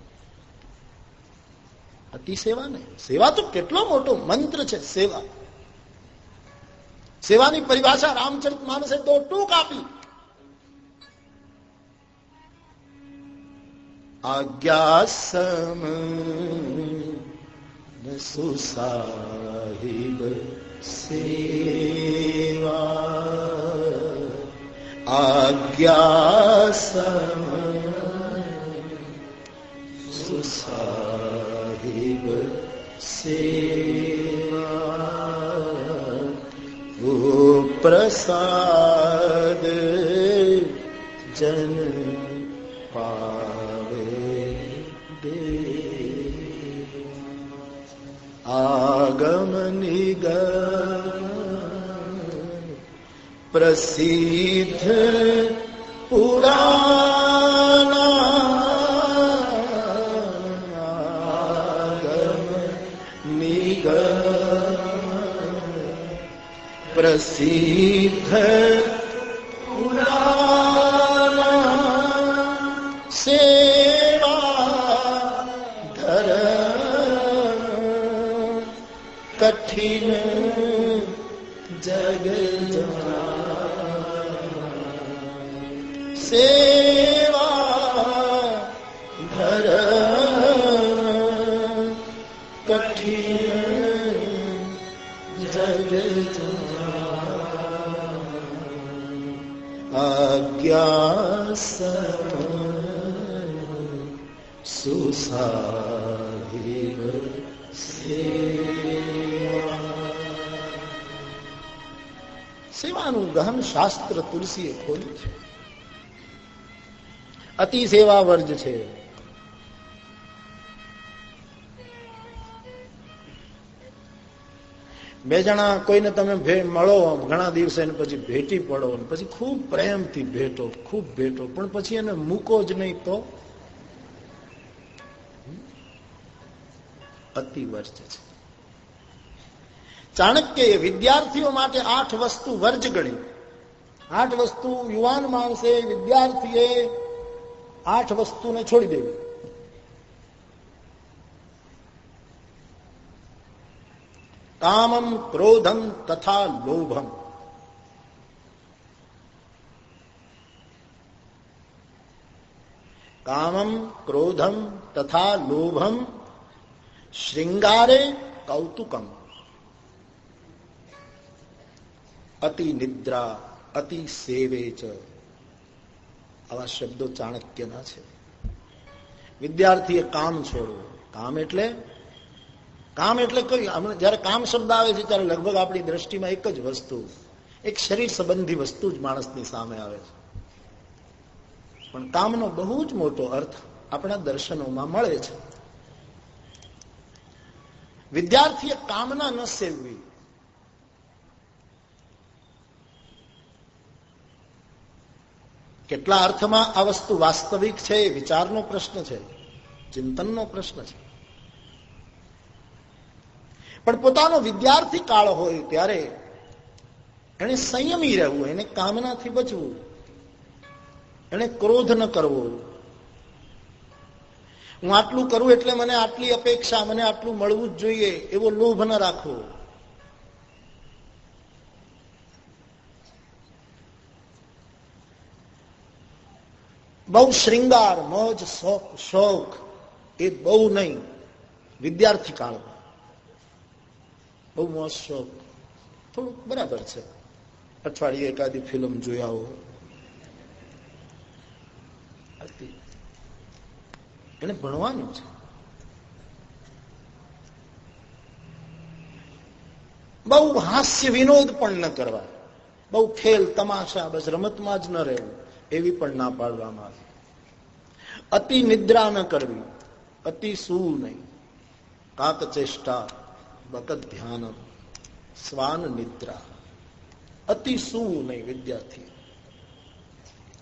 અતિ સેવા નહીં સેવા તો કેટલો મોટો મંત્ર છે, સેવા. સેવાની પરિભાષા રામચરિત માનસે તો ટૂંક આપી આજ્ઞાસમ સુસાહિબ સેવા આજ્ઞાસમ સુસાહિબ સેવા પ્રસાદ જન આગમ નિગ પ્રસિદ્ધ પુરાણા પ્રસિદ્ધ કઠિન જગ સેવા ધર કઠિન જગ આજ્ઞા સુસાહિબ સેવાનું ગહન શાસ્ત્ર તુલસીએ ખોલ્યું છે અતિ સેવા વર્જ છે બે જણા કોઈને તમે મળો, ઘણા દિવસે પછી ભેટી પડો પછી ખૂબ પ્રેમથી ભેટો, ખૂબ ભેટો. પણ પછી એને મૂકો જ નહીં તો અતિ વર્જ છે. ચાણક્ય વિદ્યાર્થીઓ માટે આઠ વસ્તુ વર્જ ગણી. આઠ વસ્તુ યુવાન માણસે વિદ્યાર્થીએ આઠ વસ્તુને છોડી દેવી. કામમ ક્રોધમ તથા લોભમ કામમ ક્રોધમ તથા લોભમ શૃંગારે કૌતુકમ અતિ નિદ્રા અતિ સેવે ચ આવા શબ્દો ચાણક્યના છે વિદ્યાર્થીએ કામ છોડવું કામ એટલે કામ એટલે કઈ જયારે કામ શબ્દ આવે છે, ત્યારે લગભગ આપણી દ્રષ્ટિમાં એક જ વસ્તુ, એક શરીર સંબંધી વસ્તુ જ માણસની સામે આવે છે. પણ કામનો બહુ જ મોટો અર્થ આપણા દર્શનોમાં મળે છે. વિદ્યાર્થીએ કામના ન સેવવી. કેટલા અર્થમાં આ વસ્તુ વાસ્તવિક છે વિચારનો પ્રશ્ન છે, ચિંતનનો પ્રશ્ન છે. પણ પોતાનો વિદ્યાર્થી કાળ હોય ત્યારે એને સંયમી રહેવું, એને કામનાથી બચવું, એને ક્રોધ ન કરવો. હું આટલું કરું એટલે મને આટલી અપેક્ષા, મને આટલું મળવું જ જોઈએ એવો લોભ ન રાખવો. બહુ શ્રૃંગાર મોજ શોખ શોખ એ બહુ નહીં. વિદ્યાર્થી કાળમાં બહુ મોજ શોખ થોડુંક બરાબર છે. અઠવાડિયે એકાદી ફિલ્મ જોયા હોય એને ભણવાનું છે. બહુ હાસ્ય વિનોદ પણ ન કરવા. બહુ ખેલ તમાશા, બસ રમતમાં જ ન રહેવું. એવી પણ ના પાડવામાં આવી. અતિ નિદ્રા ન કરવી. અતિ શું નહીં. કાક ચેષ્ટા બકત ધ્યાન સ્વાન નિદ્રા અતિ શું નહીં વિદ્યાર્થી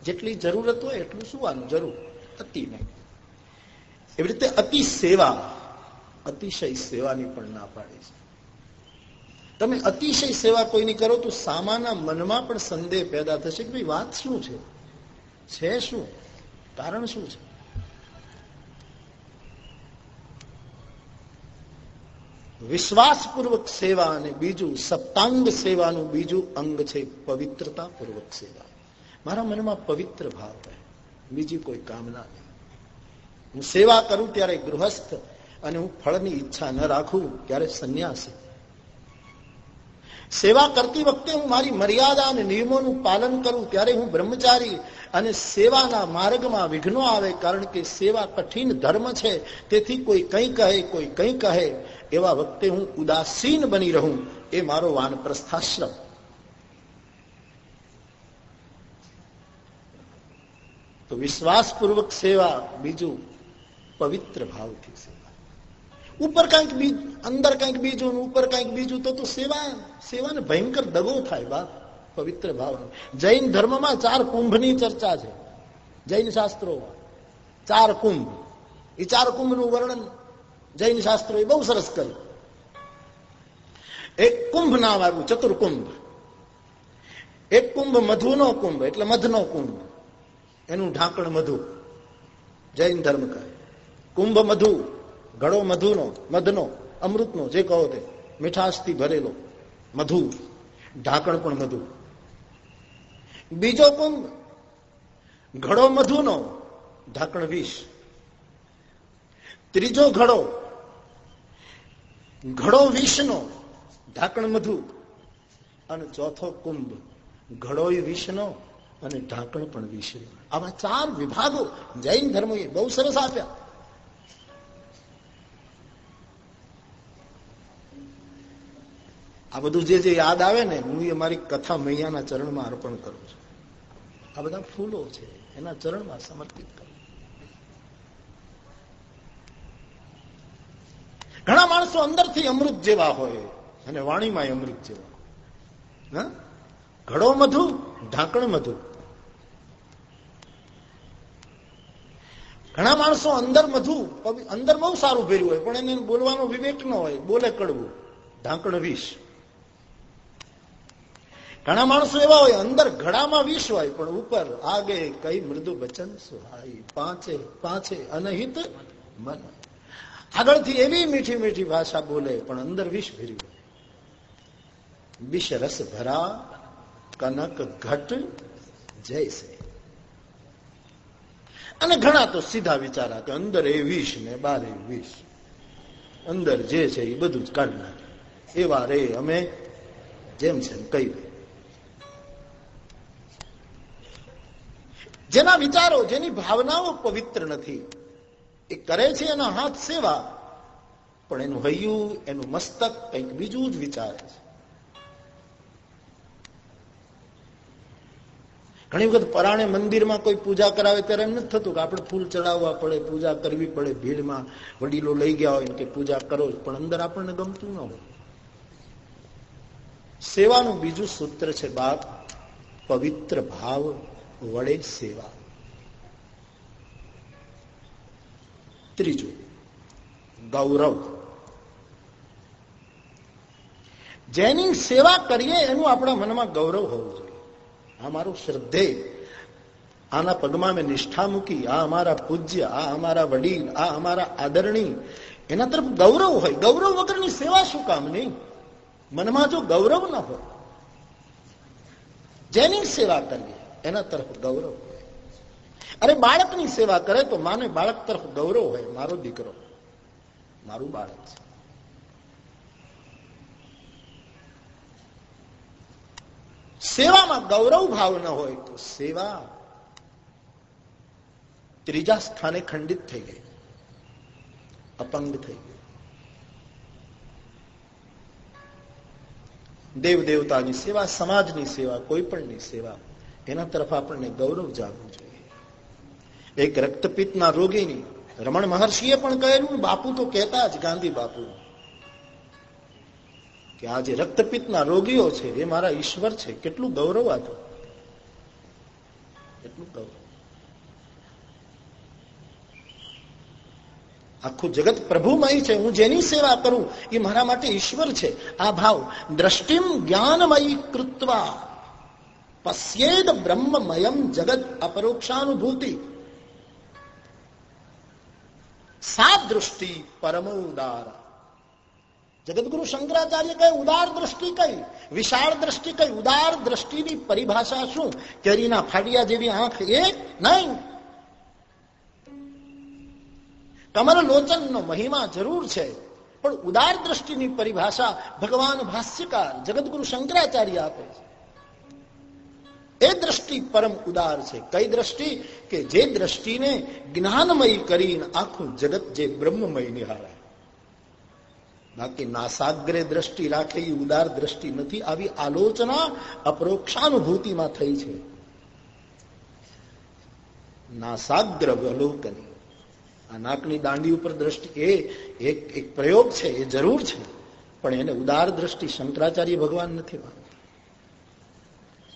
જેટલી જરૂરત હોય એટલું સુવાનું જરૂર, અતિ નહીં. એવી રીતે અતિ સેવા, અતિશય સેવાની પણ ના પાડી છે. તમે અતિશય સેવા કોઈની કરો તો સામાના મનમાં પણ સંદેહ પેદા થશે કે ભાઈ વાત શું છે? છે શું? કારણ શું છે? વિશ્વાસપૂર્વક સેવા અને બીજું સપ્તાંગ સેવાનું બીજું અંગ છે પવિત્રતા પૂર્વક સેવા. મારા મનમાં પવિત્ર ભાવ રહે. બીજી કોઈ કામના નહીં હું સેવા કરું ત્યારે ગૃહસ્થ અને હું ફળની ઈચ્છા ન રાખું ત્યારે સંન્યાસી. સેવા કરતી વખતે હું મારી મર્યાદા અને નિયમોનું પાલન કરું ત્યારે હું બ્રહ્મચારી અને સેવાના માર્ગમાં વિઘ્નો આવે કારણ કે સેવા કઠિન ધર્મ છે, તેથી કોઈ કંઈ કહે, કોઈ કંઈ કહે, એવા વખતે હું ઉદાસીન બની રહું, એ મારો વાનપ્રસ્થાશ્રમ. તો વિશ્વાસપૂર્વક સેવા, બીજું પવિત્ર ભાવથી સેવા. ઉપર કંઈક બીજ, અંદર કંઈક બીજું ઉપર કંઈક બીજું તો સેવા, સેવાને ભયંકર દગો થાય, બાપ. પવિત્ર ભાવના. જૈન ધર્મમાં ચાર કુંભની ચર્ચા છે. જૈન શાસ્ત્રોમાં. ચાર કુંભ. એ ચાર કુંભનું વર્ણન જૈન શાસ્ત્રોએ બહુ સરસ કર્યું. એક કુંભ નામ આવ્યું ચતુર્કુંભ. એક કુંભ મધુનો કુંભ, એટલે મધનો કુંભ. એનું ઢાંકણ મધુ. જૈન ધર્મ કહે. કુંભ મધુ ઘડો મધુનો, મધનો, અમૃતનો, જે કહો તે, મીઠાશથી ભરેલો, મધુ. ઢાંકણ પણ મધુ. બીજો કુંભ ઘડો મધુનો, ઢાંકણ વિષ ત્રીજો ઘડો ઘડો વિષનો ઢાંકણ મધુ. અને ચોથો કુંભ ઘડો વિષનો અને ઢાંકણ પણ વિષનો આવા ચાર વિભાગો જૈન ધર્મોએ બહુ સરસ આપ્યા. આ બધું જે જે યાદ આવે ને, હું એ મારી કથા મૈયાના ચરણમાં અર્પણ કરું છું. આ બધા ફૂલો છે, એના ચરણમાં સમર્પિત કરો. ઘણા માણસો અંદરથી અમૃત જેવા હોય, અને વાણીમાં અમૃત જેવા હા? ઘડો મધુ, ઢાંકણ મધુ. ઘણા માણસો અંદર મધુ અંદર બહુ સારું ભર્યું હોય, પણ એને બોલવાનો વિવેક ન હોય, બોલે કડવું. ઢાંકણ વિષ ઘણા માણસો એવા હોય, અંદર ઘડામાં વિષ હોય, પણ ઉપર આગે કઈ મૃદુ વચન સુહાઈ. પાંચે પાંચે અનહિત મન. આગળથી એવી મીઠી મીઠી ભાષા બોલે, પણ અંદર વિષ ભર્યું વિષ રસ ભરા, કનક ઘટ જૈસે અને ઘણા તો સીધા વિચારા કે અંદર એ વિષ ને બારે વિષ. અંદર જે છે એ બધું જ કાઢ નાખે. એવા રે અમે જેમ છે કહી જેના વિચારો, જેની ભાવનાઓ પવિત્ર નથી. એ કરે છે એના હાથ સેવા, પણ એનું હૈયું, એનું મસ્તક કંઈક બીજું જ વિચારે છે. ઘણી વખત પરાણે મંદિરમાં કોઈ પૂજા કરાવે ત્યારે એમ નથી થતું કે આપણે ફૂલ ચડાવવા પડે, પૂજા કરવી પડે ભીડમાં. વડીલો લઈ ગયા હોય કે પૂજા કરો પણ અંદર આપણને ગમતું ન હોય. સેવાનું બીજું સૂત્ર છે બાપ, પવિત્ર ભાવ. વડે સેવા. ત્રીજું, ગૌરવ. જેની સેવા કરીએ એનું આપણા મનમાં ગૌરવ હોવું જોઈએ. આ મારું શ્રદ્ધેય. આના પગમાં મેં નિષ્ઠા મૂકી. આ અમારા પૂજ્ય, આ અમારા વડીલ, આ અમારા આદરણી એના તરફ ગૌરવ હોય. ગૌરવ વગરની સેવા શું કામ નહીં? મનમાં જો ગૌરવ ન હોય, જેની સેવા કરીએ એના તરફ ગૌરવ હોય. અરે બાળકની સેવા કરે તો માને બાળક તરફ ગૌરવ હોય, મારો દીકરો. મારું બાળક છે. સેવામાં ગૌરવ ભાવ ન હોય તો સેવા ત્રીજા સ્થાને ખંડિત થઈ ગઈ. અપંગ થઈ ગઈ. દેવ દેવતાની સેવા, સમાજની સેવા, કોઈ પણની સેવા એના તરફ આપણને ગૌરવ જાગવું જોઈએ. એક રક્તપિત્તના રોગીની રમણ મહર્ષિએ પણ કહેલું બાપુ તો કહેતા જ ગાંધી બાપુ, કે આ જે રક્તપિત્તના રોગીઓ છે, એ મારા ઈશ્વર છે. કેટલું ગૌરવ હતું કેટલું ગૌરવ. આખું જગત પ્રભુમય છે. હું જેની સેવા કરું, એ મારા માટે ઈશ્વર છે. આ ભાવ દ્રષ્ટિમ જ્ઞાનમયી કૃત્વા. પશ્યેદ બ્રહ્મમયમ જગત અપરોક્ષાનુભૂતિ સા દૃષ્ટિ પરમોદાર જગદગુરુ શંકરાચાર્ય કહે ઉદાર દ્રષ્ટિ કઈ વિશાળ દ્રષ્ટિ કઈ ઉદાર દ્રષ્ટિની પરિભાષા શું કેરીના ફાડિયા જેવી આંખ એ નહીં કમર લોચનનો મહિમા જરૂર છે પણ ઉદાર દ્રષ્ટિની પરિભાષા ભગવાન ભાષ્યકાર જગદગુરુ શંકરાચાર્ય આપે છે એ દ્રષ્ટિ પરમ ઉદાર છે. કઈ દ્રષ્ટિ? કે જે દ્રષ્ટિને જ્ઞાનમય કરીને આખું જગત જે બ્રહ્મમય નિહાળે. બાકી નાસાગ્રે દ્રષ્ટિ રાખે એ ઉદાર દ્રષ્ટિ નથી. આવી આલોચના અપરોક્ષાનુભૂતિમાં થઈ છે. નાસાગ્ર અવલોકની આ નાકની દાંડી ઉપર દ્રષ્ટિ એ એક એક પ્રયોગ છે, એ જરૂર છે. પણ એને ઉદાર દ્રષ્ટિ શંકરાચાર્ય ભગવાન નથી માનતા.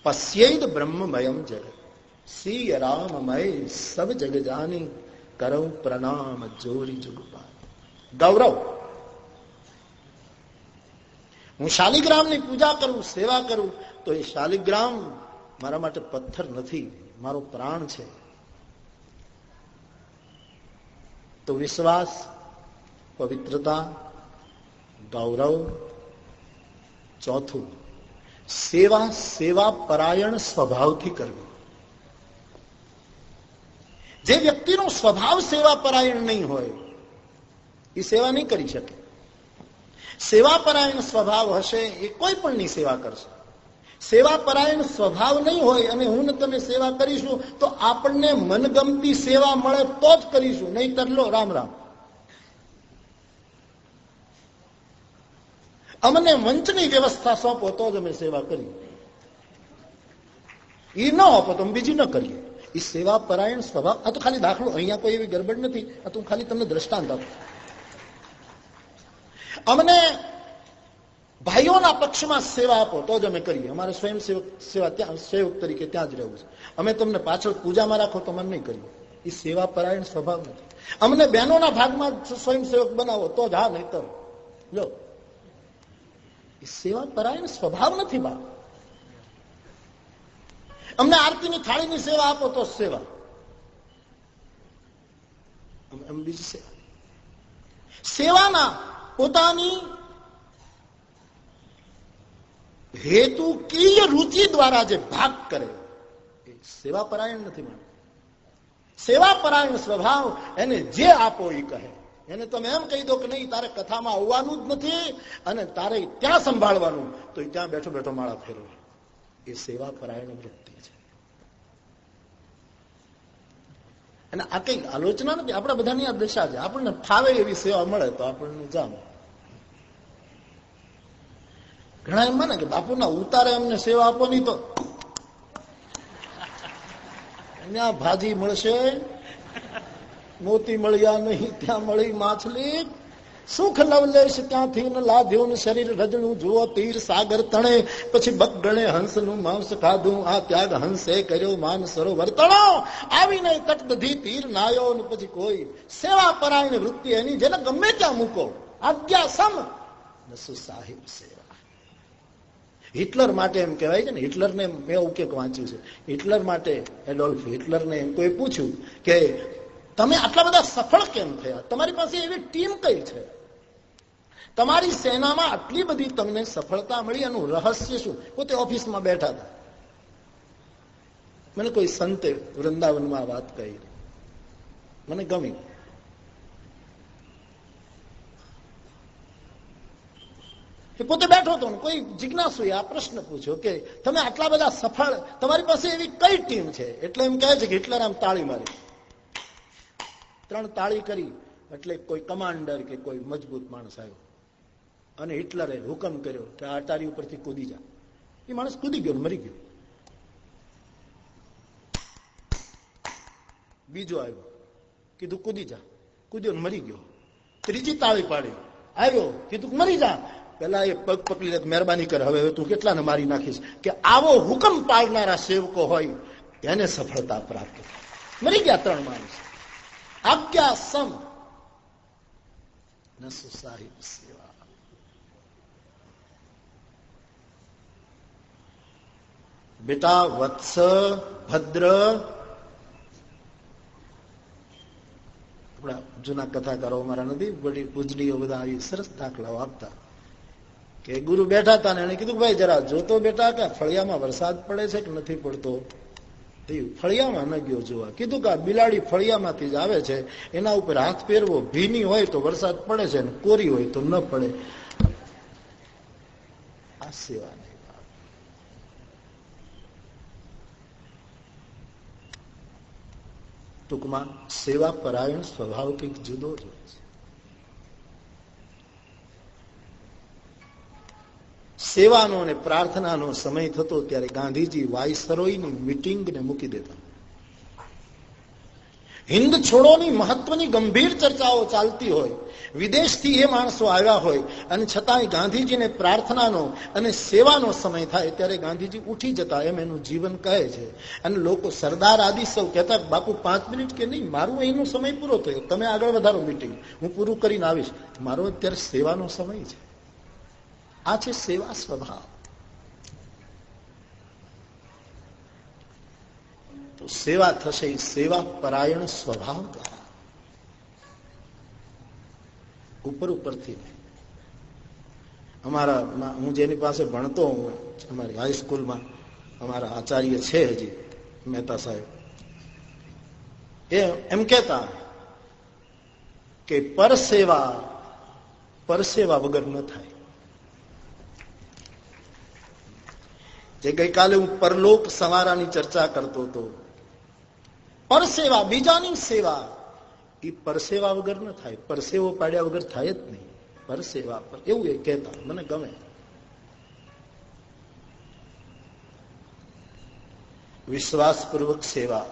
પશ્યૈદ બ્રહ્મમયમ જગત શ્રી રામમય સબ જગ જાની. કરો પ્રણામ જોરી જુગપા ગૌરવ. હું શાલિગ્રામની પૂજા કરું, સેવા કરું, તો એ શાલિગ્રામ મારા માટે પથ્થર નથી. મારો પ્રાણ છે. તો વિશ્વાસ, પવિત્રતા, ગૌરવ, ચોથું સેવા સેવા પરાયણ સ્વભાવથી કરવી. જે વ્યક્તિનો સ્વભાવ સેવા પરાયણ નહીં હોય, એ સેવા નહીં કરી શકે. સેવા પરાયણ સ્વભાવ હશે, એ કોઈ પણની સેવા કરશે. સેવા પરાયણ સ્વભાવ નહીં હોય અને હું તમે સેવા કરીશું, તો આપણને મનગમતી સેવા મળે તો જ કરીશું. નહીં તરલો રામ રામ. અમને મંચની વ્યવસ્થા સોંપો તો જ અમે સેવા કરી એ ન આપો તો બીજી ન કરીએ. એ સેવા પરાયણ સ્વભાવ. આ તો ખાલી દાખલો. અહીંયા કોઈ એવી ગરબડ નથી. આ તો ખાલી તમને દ્રષ્ટાંત આપું. અમને ભાઈઓના પક્ષમાં સેવા આપો તો જ અમે કરીએ. અમારે સ્વયંસેવક સેવા ત્યાં, સેવક તરીકે ત્યાં જ રહેવું છે. અમે તમને પાછળ પૂજામાં રાખો તો મને નહીં કરીએ. એ સેવા પરાયણ સ્વભાવ નથી. અમને બહેનોના ભાગમાં સ્વયંસેવક બનાવો તો જ હા નહીં તો લો. એ સેવા પરાયણ સ્વભાવ નથી બા અમને આરતીની થાળીની સેવા આપો તો સેવા. સેવાના પોતાની હેતુ કીય રુચિ દ્વારા જે ભાગ કરે, એ સેવા પરાયણ નથી માનવું સેવા પરાયણ સ્વભાવ એને જે આપો એ કહે. એને તમે એમ કહી દો કે નહીં, તારે કથામાં આવવાનું જ નથી અને તારે ત્યાં સંભાળવાનું. તો ત્યાં બેઠો બેઠો માળા ફેરવે. એ સેવા પરાયણ વૃત્તિ છે. અને આ કઈ આલોચના નથી. આપણા બધાની આ દશા છે. આપણને ફાવે એવી સેવા મળે તો આપણને જામ. ઘણા એમ માને કે બાપુના ઉતારે અમને સેવા આપો નહીં તો. ભાજી મળશે મોતી મળ્યા નહીં, ત્યાં મળી માછલી. સુખ લવલેશ ત્યાંથી લાધ્યું શરીર રજણું જુઓ તીર સાગર તણે. પછી બગડણે હંસનું માંસ ખાધું, આ ત્યાગ હંસે કર્યો માન સરોવર તણો. આવીને તટબધી તીર નાયો ને પછી કોઈ સેવા પરાયણ વૃત્તિ એની જેને ગમે ત્યાં મૂકો. આજ્ઞા સમ નસુ સાહિબ સેવા. હિટલર માટે એમ કહેવાય છે ને, હિટલરને મેં એવું કે વાંચ્યું છે. હિટલર માટે એડોલ્ફ હિટલરને એમ કોઈ પૂછ્યું કે તમે આટલા બધા સફળ કેમ થયા? તમારી પાસે એવી ટીમ કઈ છે? તમારી સેનામાં આટલી બધી તમને સફળતા મળી, એનું રહસ્ય શું? પોતે ઓફિસમાં બેઠા હતા. મને કોઈ સંતે વૃંદાવનમાં વાત કહી મને ગમી. પોતે બેઠો હતો કોઈ જિજ્ઞાસુ આ પ્રશ્ન પૂછ્યો કે તમે આટલા બધા સફળ, તમારી પાસે એવી કઈ ટીમ છે? એટલે એમ કહે છે કે હિટલર આમ તાળી મારી. ત્રણ તાળી કરી, એટલે કોઈ કમાન્ડર કે કોઈ મજબૂત માણસ આવ્યો. અને હિટલરે હુકમ કર્યો કે આ અટારી ઉપરથી કૂદી જા. એ માણસ કૂદી ગયો મરી ગયો. બીજો આવ્યો, કીધું કૂદી જા. કૂદ્યો મરી ગયો. ત્રીજી તાળી પાડી. આવ્યો, કીધું મરી જા. પેલા એ પગ પકડી મહેરબાની કર, હવે તું કેટલાને મારી નાખીશ? કે આવો હુકમ પાડનારા સેવકો હોય, એને સફળતા પ્રાપ્ત મરી ગયા ત્રણ માણસ. આજ્ઞા સમ નસુ સાહિબ સેવા બેટા વત્સ ભદ્ર આપણા જૂના કથાકારો અમારા નથી બધી પૂજનીઓ બધા આવી સરસ દાખલાઓ આપતા કે ગુરુ બેઠા હતા ને એને કીધું ભાઈ જરા જોતો બેટા કે ફળિયામાં વરસાદ પડે છે કે નથી પડતો ફળિયામાં ન ગયો જોવા. કીધું કે બિલાડી ફળિયામાંથી જ આવે છે, એના ઉપર હાથ પહેરવો ભીની હોય તો વરસાદ પડે છે કોરી હોય તો ન પડે. આ સેવા નહીં ટૂંકમાં સેવા પરાયણ સ્વભાવ કંઈક જુદો જ હોય છે. સેવાનો અને પ્રાર્થનાનો સમય થતો ત્યારે ગાંધીજી વાયસરોયની મિટિંગને મૂકી દેતા. હિન્દ છોડોની મહત્વની ગંભીર ચર્ચાઓ ચાલતી હોય, વિદેશથી એ માણસો આવ્યા હોય, અને છતાંય ગાંધીજીને પ્રાર્થનાનો અને સેવાનો સમય થાય ત્યારે ગાંધીજી ઉઠી જતા એમ એનું જીવન કહે છે. અને લોકો સરદાર આદિ સૌ કહેતા, બાપુ, પાંચ મિનિટ કે નહીં? મારું અહીંનો સમય પૂરો થયો. તમે આગળ વધારો મિટિંગ હું પૂરું કરીને આવીશ. મારો અત્યારે સેવાનો સમય છે. આ છે સેવા સ્વભાવ. તો સેવા થશે સેવા પરાયણ સ્વભાવ દ્વારા ઉપર ઉપરથી અમારા હું જેની પાસે ભણતો અમારી હાઈસ્કૂલમાં અમારા આચાર્ય છે હજી, મહેતા સાહેબ. એ એમ કેતા કે પરસેવા પરસેવા વગર ન થાય. જે ગઈકાલે હું પરલોક સવારાની ચર્ચા કરતો હતો. પરસેવા, બીજાની સેવા. એ પરસેવા વગર ન થાય. પરસેવો પાડ્યા વગર થાય જ નહીં. પરસેવા પર એવું એ કહેતા, મને ગમે. વિશ્વાસપૂર્વક સેવા,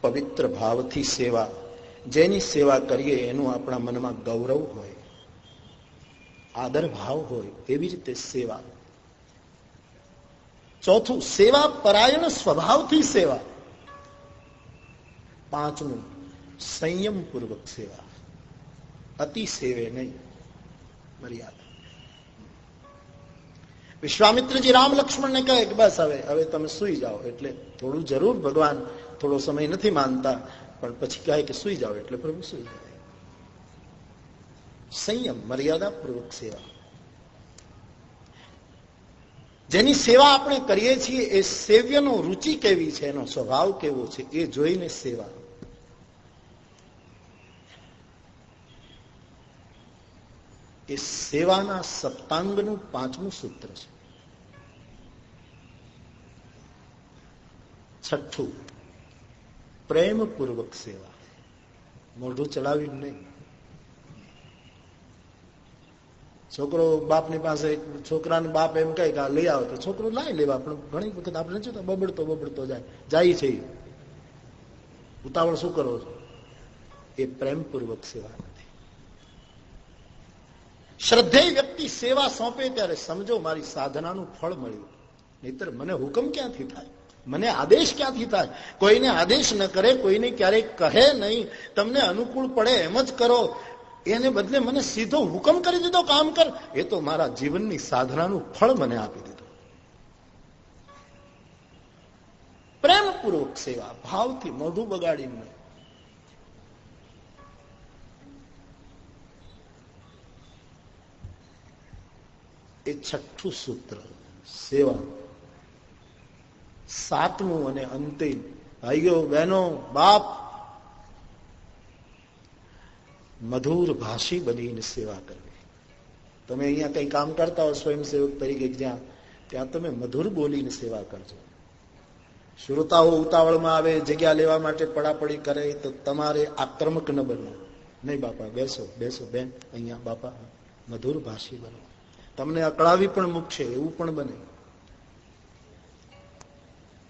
પવિત્ર ભાવથી સેવા. જેની સેવા કરીએ એનું આપણા મનમાં ગૌરવ હોય, આદર ભાવ હોય, એવી રીતે સેવા. ચોથું સેવા પરાયણ સ્વભાવથી સેવા. પાંચમું સંયમ પૂર્વક સેવા. અતિ સેવે નહીં. મર્યાદા. વિશ્વામિત્રજી રામ લક્ષ્મણને કહે કે બસ હવે હવે તમે સુઈ જાઓ. એટલે થોડું જરૂર ભગવાન થોડો સમય નથી માનતા, પણ પછી કહે કે સુઈ જાઓ. એટલે પ્રભુ સુઈ જાય. સંયમ મર્યાદા પૂર્વક સેવા. જેની સેવા આપણે કરીએ છીએ, એ સેવ્યનો રુચિ કેવી છે, એનો સ્વભાવ કેવો છે, એ જોઈને સેવા. એ સેવાના સપ્તાંગનું પાંચમું સૂત્ર છે. છઠ્ઠું, પ્રેમપૂર્વક સેવા. મોઢું ચલાવીને નહીં. છોકરો બાપની પાસે છોકરાને બાપ એમ કહે કે લઈ આવો. તો છોકરો લાવી લેવા, પણ ઘણી વખત આપણે જોતા બબડતો બબડતો જાય. જાય છે ઉતાવળ શું કરો છો? એ પ્રેમપૂર્વક સેવા નથી. શ્રદ્ધેય વ્યક્તિ સેવા સોંપે ત્યારે સમજો મારી સાધનાનું ફળ મળ્યું. નહીતર મને હુકમ ક્યાંથી થાય? મને આદેશ ક્યાંથી થાય? કોઈને આદેશ ન કરે, કોઈને ક્યારેય કહે નહીં. તમને અનુકૂળ પડે એમ જ કરો. એને બદલે મને સીધો હુકમ કરી દીધો, કામ કર. એ તો મારા જીવનની સાધનાનું ફળ મને આપી દીધું. પ્રેમપૂર્વક સેવા, ભાવથી મોઢું બગાડીને એ છઠ્ઠું સૂત્ર, સેવા. સાતમું અને અંતિમ. ભાઈઓ, બહેનો, બાપ મધુર ભાષી બનીને સેવા કરવી. તમે અહીંયા કઈ કામ કરતા હો સ્વયંસેવક તરીકે જ્યાં, ત્યાં તમે મધુર બોલીને સેવા કરજો. શ્રોતાઓ ઉતાવળમાં આવે, જગ્યા લેવા માટે પડાપડી કરે, તો તમારે આક્રમક ન બનવું. નહીં બાપા, બેસો બેસો, બેન, અહીંયા બાપા, મધુર ભાષી બનો. તમને અકળાવી પણ મૂકશે, એવું પણ બને.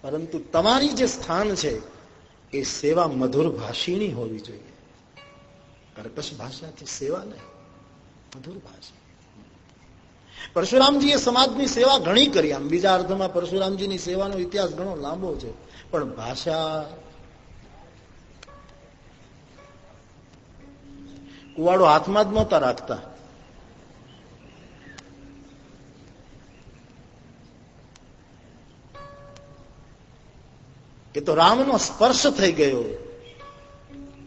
પરંતુ તમારી જે સ્થાન છે, એ સેવા મધુર ભાષીની હોવી જોઈએ. કર્કશ ભાષાથી સેવા નહીં મધુર ભાષા પરશુરામજીએ સમાજની સેવા ઘણી કરી. આમ બીજા અર્થમાં પરશુરામજીની સેવાનો ઇતિહાસ ઘણો લાંબો છે. પણ ભાષા કુવાડો હાથમાં જ નહોતા રાખતા. એ તો રામનો સ્પર્શ થઈ ગયો.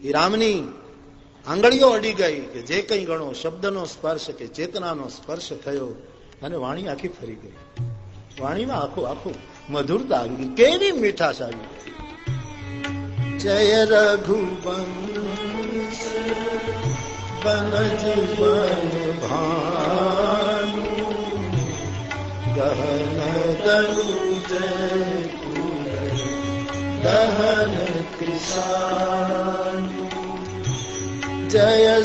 એ રામની આંગળીઓ અડી ગઈ કે જે કંઈ ગણો, શબ્દનો સ્પર્શ કે ચેતનાનો સ્પર્શ થયો અને વાણી આખી ફરી ગઈ. વાણીમાં આખું આખું મધુરતા આવી ગઈ કેવી મીઠાશ આવી. જય રઘુવંશ બનજ બન ભાનુ ગહન દનુ દહન કિસાન. જય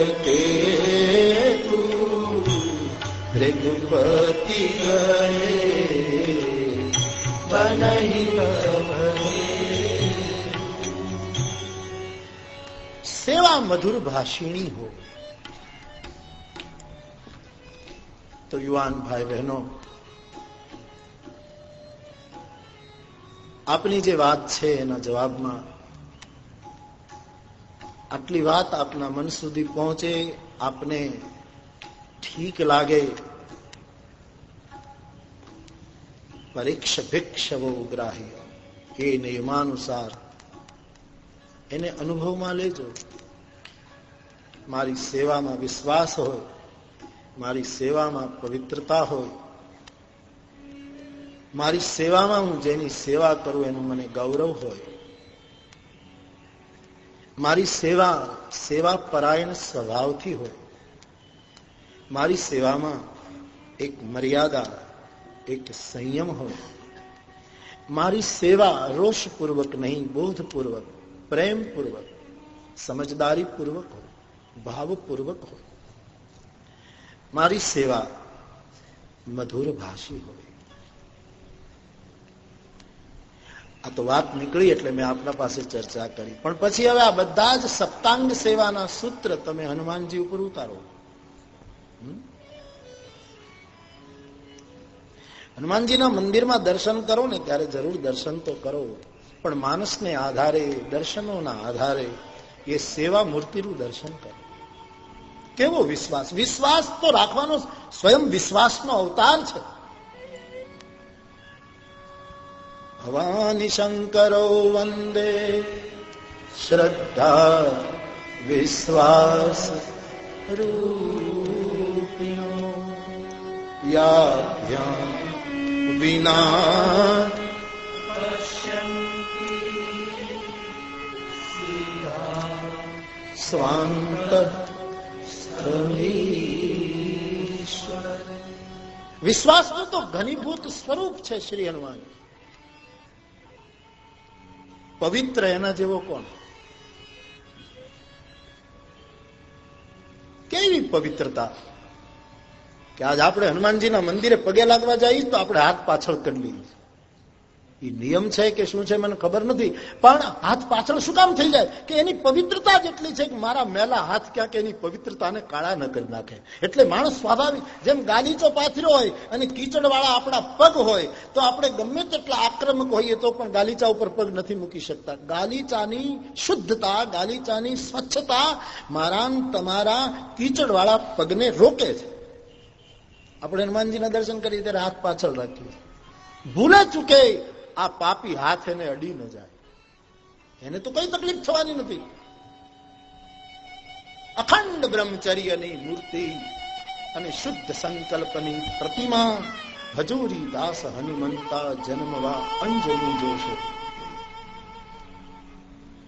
रघुकुल के तू रघुपति गए बनही સેવા મધુર ભાષિણી હો તો યુવાન ભાઈ બહેનો આપની જે વાત છે એના જવાબમાં આટલી વાત આપના મન સુધી પહોંચે, આપને ઠીક લાગે. પરીક્ષ ભિક્ષવો ઉગ્રાહી. એ નિયમાનુસાર એને અનુભવમાં લેજો. મારી સેવામાં વિશ્વાસ હોય, મારી સેવામાં પવિત્રતા હોય, મારી સેવામાં હું જેની સેવા કરું એનું મને ગૌરવ હોય. મારી સેવા સેવા પરાયણ સ્વભાવથી હોય મારી સેવામાં એક મર્યાદા એક સંયમ હોય મારી સેવા રોષપૂર્વક નહીં બોધપૂર્વક પ્રેમપૂર્વક સમજદારીપૂર્વક હોય ભાવપૂર્વક હોય મારી સેવા મધુર ભાષી હોય આ તો વાત નીકળી એટલે મેં આપના પાસે ચર્ચા કરી. પણ પછી હવે આ બધા જ સપ્તાંગ સેવાના સૂત્ર તમે હનુમાનજી ઉપર ઉતારો. હનુમાનજીના મંદિરમાં દર્શન કરો ને ત્યારે જરૂર દર્શન તો કરો, પણ માણસને આધારે, દર્શનોના આધારે એ સેવા મૂર્તિનું દર્શન કરો. કેવો વિશ્વાસ? વિશ્વાસ તો રાખવાનો સ્વયં વિશ્વાસનો અવતાર છે. ભવાની શંકરો વંદે. શ્રદ્ધા વિશ્વાસ વિના સ્વાંત વિશ્વાસનું તો ઘનીભૂત સ્વરૂપ છે શ્રી હનુમાન પવિત્ર એના જેવો કોણ? કેવી પવિત્રતા? કે આજ આપણે હનુમાનજીના મંદિરે પગે લાગવા જઈએ તો આપણે હાથ પાછળ કરી લઈએ. એ નિયમ છે કે શું છે મને ખબર નથી. પણ હાથ પાછળ શું કામ થઈ જાય? કે એની પવિત્રતા જેટલી છે કે મારા મેલા હાથ ક્યાંક એની પવિત્રતાને કાળા ન કરી નાખે. એટલે માણસ સ્વાભાવિક, જેમ ગાલીચો પાથર્યો હોય અને કીચડવાળા આપણા પગ હોય, તો આપણે ગમે તેટલા આક્રમક હોઈએ તો પણ ગાલીચા ઉપર પગ નથી મૂકી શકતા. ગાલીચાની શુદ્ધતા, ગાલીચાની સ્વચ્છતા મારા તમારા કીચડવાળા પગને રોકે છે. આપણે હનુમાનજીના દર્શન કરીએ ત્યારે હાથ પાછળ રાખીએ ભૂલે ચૂકે આ પાપી હાથ એને અડી ન જાય. એને તો કઈ તકલીફ થવાની નથી. અખંડ બ્રહ્મચર્યની મૂર્તિ અને શુદ્ધ સંકલ્પની પ્રતિમા હજુરી દાસ હનુમંતા જન્મવા અંજની જોશે.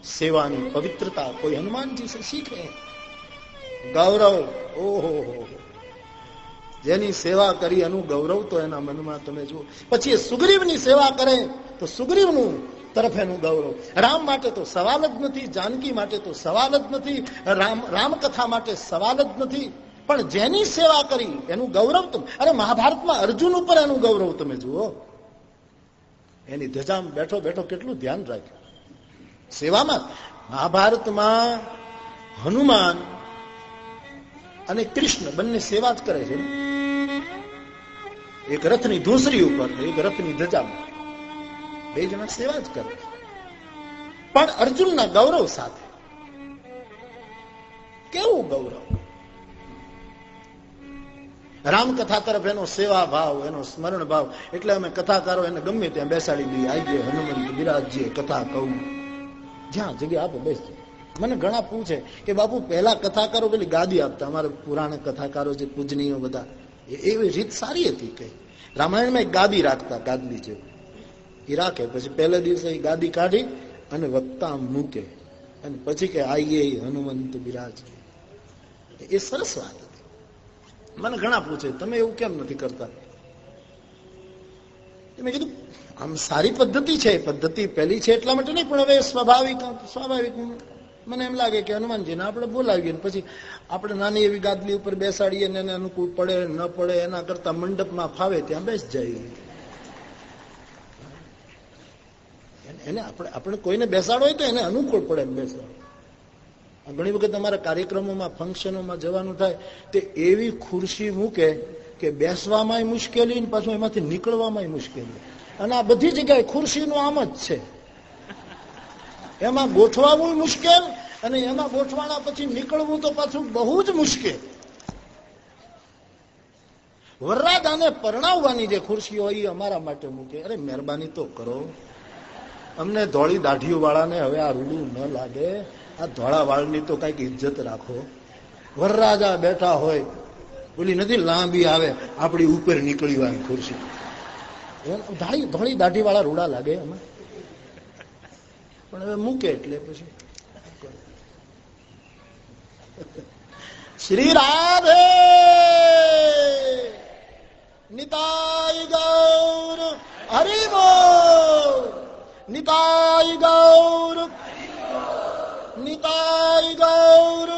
સેવાની પવિત્રતા કોઈ હનુમાનજી શીખે? ગૌરવ, ઓહો જેની સેવા કરી એનું ગૌરવ તો એના મનમાં તમે જુઓ. પછી એ સુગ્રીવની સેવા કરે તો સુગ્રીવનું તરફ એનું ગૌરવ. રામ માટે તો સવાલ જ નથી, જાનકી માટે તો સવાલ જ નથી, રામ, રામકથા માટે સવાલ જ નથી. પણ જેની સેવા કરી એનું ગૌરવ તમે અરે મહાભારતમાં અર્જુન ઉપર એનું ગૌરવ તમે જુઓ. એની ધજામ બેઠો બેઠો કેટલું ધ્યાન રાખ્યું. સેવામાં મહાભારતમાં હનુમાન અને કૃષ્ણ બંને સેવા જ કરે છે. એક રથની ધૂસરી ઉપર, એક રથની ધજામાં. બે જણા સેવા જ કરે. પણ અર્જુનના ગૌરવ સાથે. કેવું ગૌરવ? રામકથા તરફ એનો સેવા ભાવ, એનો સ્મરણ ભાવ. એટલે અમે કથાકારો એને ગમે ત્યાં બેસાડી દઈએ. આવીએ હનુમંત બિરાજજીએ કથા કહું. જ્યાં જગ્યા આપો બેસજો મને ઘણા પૂછે કે બાપુ, પહેલા કથાકારો પેલી ગાદી આપતા, અમારે પુરાણ કથાકારો જે પૂજનીય બધા. એવી રીત સારી હતી કઈ. રામાયણમાં એક ગાદી રાખતા ગાદલી જેવું એ રાખે, પછી પહેલા દિવસે એ ગાદી કાઢી અને વક્તા મૂકે. અને પછી કે આઈએ હનુમંત બિરાજ. એ સરસ વાત હતી. મને ઘણા પૂછે, તમે એવું કેમ નથી કરતા? મેં કીધું, આમ સારી પદ્ધતિ છે પદ્ધતિ પહેલી છે એટલા માટે નહીં, પણ હવે સ્વાભાવિક સ્વાભાવિક મને એમ લાગે કે હનુમાનજીને આપણે બોલાવીએ પછી આપણે નાની એવી ગાદલી ઉપર બેસાડીએ ને એને અનુકૂળ પડે ન પડે, એના કરતા મંડપમાં ફાવે ત્યાં બેસ જાય. એને આપણે આપણે કોઈને બેસાડો હોય તો એને અનુકૂળ પડે એમ બેસવા ઘણી વખત અમારા કાર્યક્રમોમાં, ફંક્શનોમાં જવાનું થાય તે એવી ખુરશી મૂકે કે બેસવામાં મુશ્કેલી પાછું એમાંથી નીકળવામાં મુશ્કેલી. અને આ બધી જગ્યાએ ખુરશીનું આમ જ છે. એમાં ગોઠવાવું મુશ્કેલ અને એમાં ગોઠવાના પછી નીકળવું તો પાછું બહુ જ મુશ્કેલ. વરરાજાને પરણાવવાની જે ખુરશી હોય એ અમારા માટે મૂકે. અરે, મહેરબાની તો કરો. અમને ધોળી દાઢીઓ વાળાને હવે આ રૂડું ન લાગે. આ ધોળા વાળની તો કંઈક ઇજ્જત રાખો. વરરાજા બેઠા હોય, બોલી, નથી, લાંબી આવે. આપણી ઉપર નીકળી હોય ખુરશી ધોળી દાઢી વાળા રૂડા લાગે એમાં. પણ હવે મૂકે એટલે પછી. શ્રી રાધે! નિતાય ગૌર હરિમો નિતાય ગૌર નિતાય ગૌર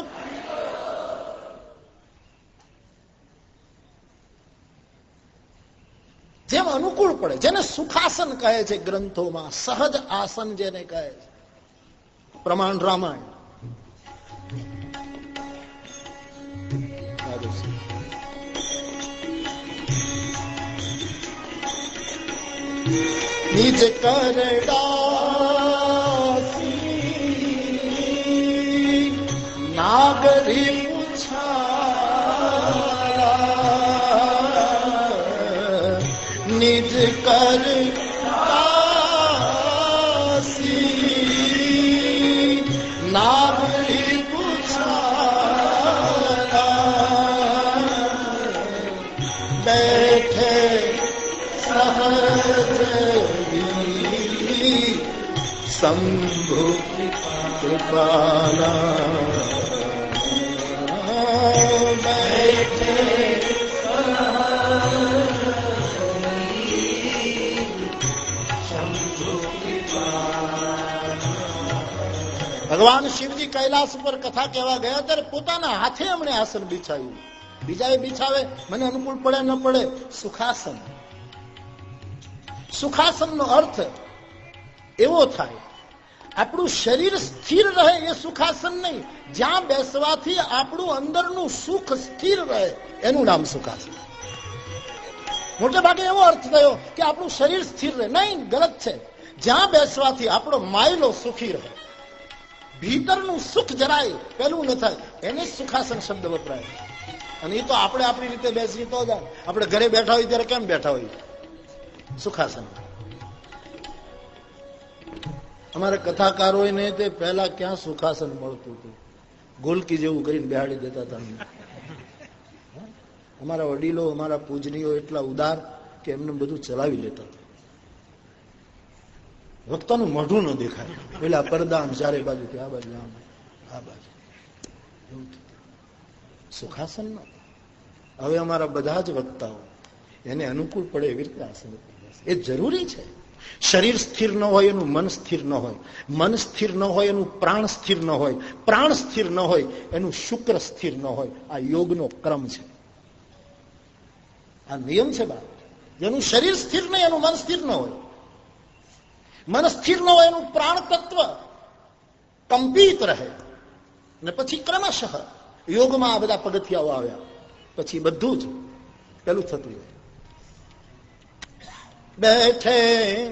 જેમ અનુકૂળ પડે, જેને સુખાસન કહે છે ગ્રંથોમાં, સહજ આસન જેને કહે છે. પ્રમાણ રામાયણ. નિજ કરડા નાગરી નિજ કર નાગરી બેઠે સહજ શંભુ કૃપાલા ભગવાન શિવજી કૈલાસ ઉપર કથા કહેવા ગયા ત્યારે પોતાના હાથે એમણે આસન બિછાવ્યું બીજા બિછાવે, મને અનુકૂળ પડે ન પડે, સુખાસન. સુખાસન નો અર્થ એવો થાય, આપણું શરીર સ્થિર રહે એ સુખાસન નહીં. જ્યાં બેસવાથી આપણું અંદરનું સુખ સ્થિર રહે, એનું નામ સુખાસન. મોટે ભાગે એવો અર્થ થયો કે આપણું શરીર સ્થિર રહે. નહીં, ગલત છે. જ્યાં બેસવાથી આપણો માયલો સુખી રહે. ભીતરનું સુખ જરાય પેલું ન થાય, એને સુખાસન શબ્દ વપરાય. અને એ તો આપણે આપણી રીતે બેસી તો જાય આપણે ઘરે બેઠા હોય ત્યારે કેમ બેઠા હોય સુખાસન. અમારે કથાકારો ને તે પહેલા ક્યાં સુખાસન મળતું હતું? ગોલકી જેવું કરીને બેહાડી દેતા હતા અમારા વડીલો, અમારા પૂજનીઓ એટલા ઉદાર કે એમને બધું ચલાવી લેતા હતા. વક્તાનું મોઢું ન દેખાય. પેલા પડદા ચારે બાજુ આ બાજુ આમ આ બાજુ. સુખાસન હવે અમારા બધા જ વક્તાઓ એને અનુકૂળ પડે એવી રીતે આસન એ જરૂરી છે. શરીર સ્થિર ન હોય એનું મન સ્થિર ન હોય. મન સ્થિર ન હોય એનું પ્રાણ સ્થિર ન હોય. પ્રાણ સ્થિર ન હોય એનું શુક્ર સ્થિર ન હોય. આ યોગનો ક્રમ છે. આ નિયમ છે બાપ જેનું શરીર સ્થિર નહીં, એનું મન સ્થિર ન હોય. મન સ્થિર ન હોય એનું પ્રાણ તત્વ કંપિત રહે. ને પછી ક્રમશઃ યોગમાં આ બધા પગથિયાઓ આવ્યા. પછી બધું જ પેલું થતું હોય બેઠે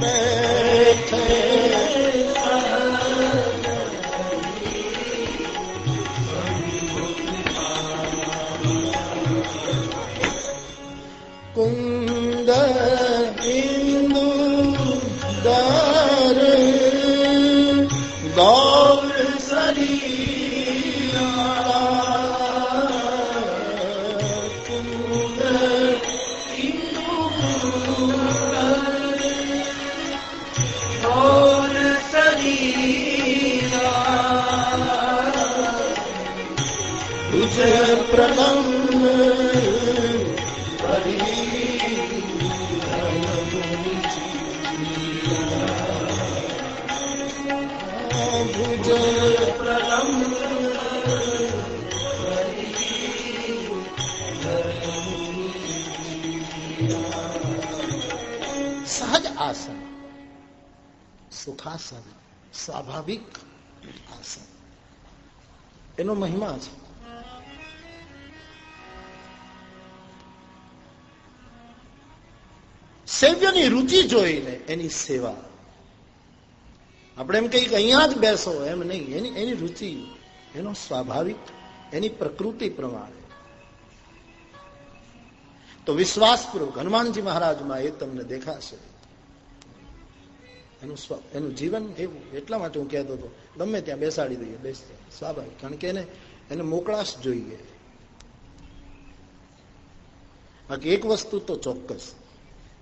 બેઠે પ્રથમ ભુજ સહજ આસન સુખાસન સ્વાભાવિક આસન એનો મહિમા છે સેવ્યની રુચિ જોઈને એની સેવા. આપણે એમ કહીએ કે અહીંયા જ બેસો, એમ નહીં. એની એની રુચિ, એનો સ્વાભાવિક, એની પ્રકૃતિ પ્રમાણે. તો વિશ્વાસપૂર્વક, હનુમાનજી મહારાજમાં એ તમને દેખાશે. એનું એનું જીવન એવું, એટલા માટે હું કહેતો હતો, ગમે ત્યાં બેસાડી દઈએ, બેસ સ્વાભાવિક, કારણ કે એને એને મોકળાશ જોઈએ. બાકી એક વસ્તુ તો ચોક્કસ.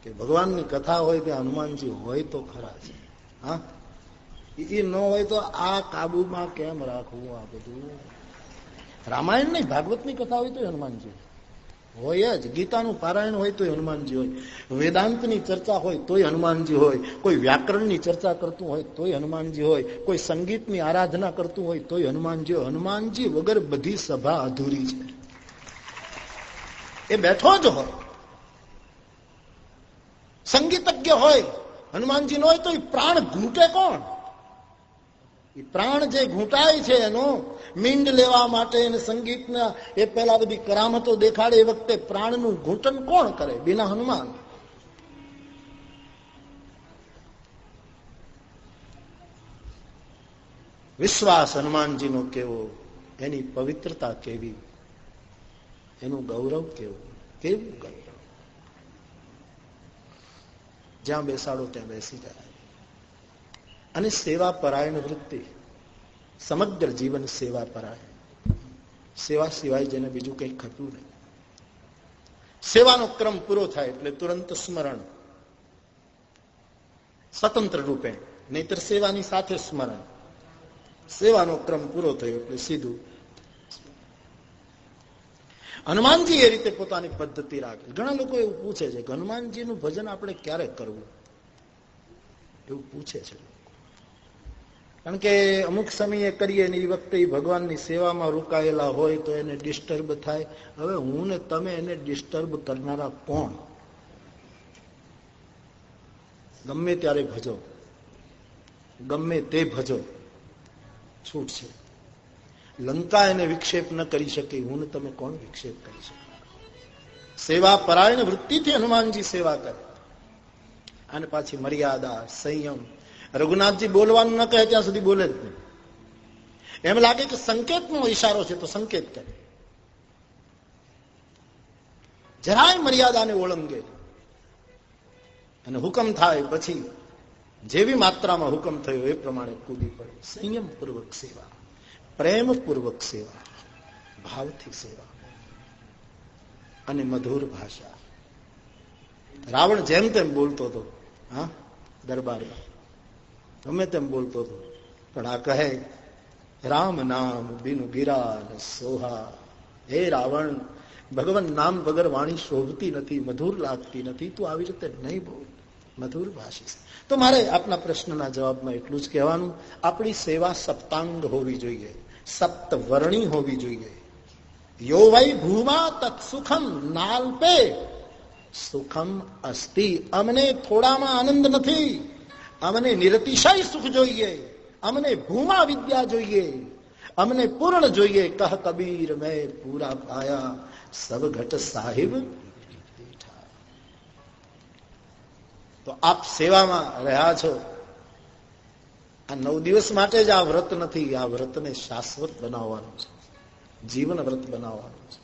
કે ભગવાનની કથા હોય કે હનુમાનજી હોય તો ખરા છે. હા? એ ન હોય તો આ કાબુમાં કેમ રાખવું આ બધું? રામાયણ નહીં, ભાગવતની કથા હોય તો હનુમાનજી હોય જ. ગીતાનું પારાયણ હોય તોય હનુમાનજી હોય. વેદાંતની ચર્ચા હોય તોય હનુમાનજી હોય. કોઈ વ્યાકરણની ચર્ચા કરતું હોય તોય હનુમાનજી હોય. કોઈ સંગીતની આરાધના કરતું હોય તોય હનુમાનજી હોય. હનુમાનજી વગર બધી સભા અધૂરી છે. એ બેઠો જ હોય. સંગીતજ્ઞ હોય, હનુમાનજી નો હોય તો એ પ્રાણ ઘૂંટે કોણ? એ પ્રાણ જે ઘૂંટાય છે એનો મીંડ લેવા માટે સંગીતના એ પેલા બધી કરામતો દેખાડે એ વખતે પ્રાણનું ઘૂંટન કોણ કરે બિના હનુમાન? વિશ્વાસ હનુમાનજીનો કેવો, એની પવિત્રતા કેવી, એનું ગૌરવ કેવું કેવું ગૌરવ? જ્યાં બેસાડો ત્યાં બેસી જાય. અને સેવા પરાયણ વૃત્તિ, સમગ્ર જીવન સેવા પરાયણ. સેવા સિવાય જેને બીજું કંઈ ખતું નહીં. સેવાનો ક્રમ પૂરો થાય એટલે તુરંત સ્મરણ. સ્વતંત્ર રૂપે, નહીતર સેવાની સાથે સ્મરણ. સેવાનો ક્રમ પૂરો થયો એટલે સીધું હનુમાનજી એ રીતે પોતાની પદ્ધતિ રાખે. ઘણા લોકો એવું પૂછે છે હનુમાનજીનું ભજન આપણે ક્યારે કરવું? એવું પૂછે છે કારણ કે અમુક સમયે કરીએ એ વખતે ભગવાનની સેવામાં રોકાયેલા હોય તો એને ડિસ્ટર્બ થાય. હવે હું ને તમે એને ડિસ્ટર્બ કરનારા કોણ? ગમે ત્યારે ભજો. ગમે તે ભજો. છૂટ છે લંકા એને વિક્ષેપ ન કરી શકે, હું તમે કોણ વિક્ષેપ કરી શકો? સેવા પરાયણ વૃત્તિથી હનુમાનજી સેવા કરે. અને પાછી મર્યાદા, સંયમ. રઘુનાથજી બોલવાનું ન કહે ત્યાં સુધી બોલે જ નહીં. એમ લાગે કે સંકેતનો ઈશારો છે, તો સંકેત કરે. જરાય મર્યાદાને ઓળંગે. અને હુકમ થાય પછી, જેવી માત્રામાં હુકમ થયો એ પ્રમાણે કૂદી પડે. સંયમપૂર્વક સેવા. પ્રેમપૂર્વક સેવા, ભાવથી સેવા. અને મધુર ભાષા. રાવણ જેમ તેમ બોલતો હતો, હા દરબારમાં ગમે તેમ બોલતો હતો. પણ આ કહે, રામ નામ બિનુ ગિરાલ સોહા. હે રાવણ, ભગવાન નામ વગર વાણી શોભતી નથી, મધુર લાગતી નથી. તું આવી રીતે નહીં બોલ. મધુર ભાષી તો મારે આપના પ્રશ્નના જવાબમાં એટલું જ કહેવાનું. આપણી સેવા સપ્તાંગ હોવી જોઈએ. સપ્તવર્ણી હોવી જોઈએ. યો વૈ ભૂમા તત્સુખમ નાલ્પે. સુખમ અસ્તિ. અમને થોડામાં આનંદ નથી. અમને નિરતિશય સુખ જોઈએ. અમને ભૂમા વિદ્યા જોઈએ. અમને પૂર્ણ જોઈએ. કહ કબીર મેં પૂરા પાયા. સબ ઘટ સાહિબ તો આપ સેવામાં રહ્યા છો. આ નવ દિવસ માટે જ આ વ્રત નથી, આ વ્રતને શાશ્વત બનાવવાનું છે. જીવન વ્રત બનાવવાનું છે.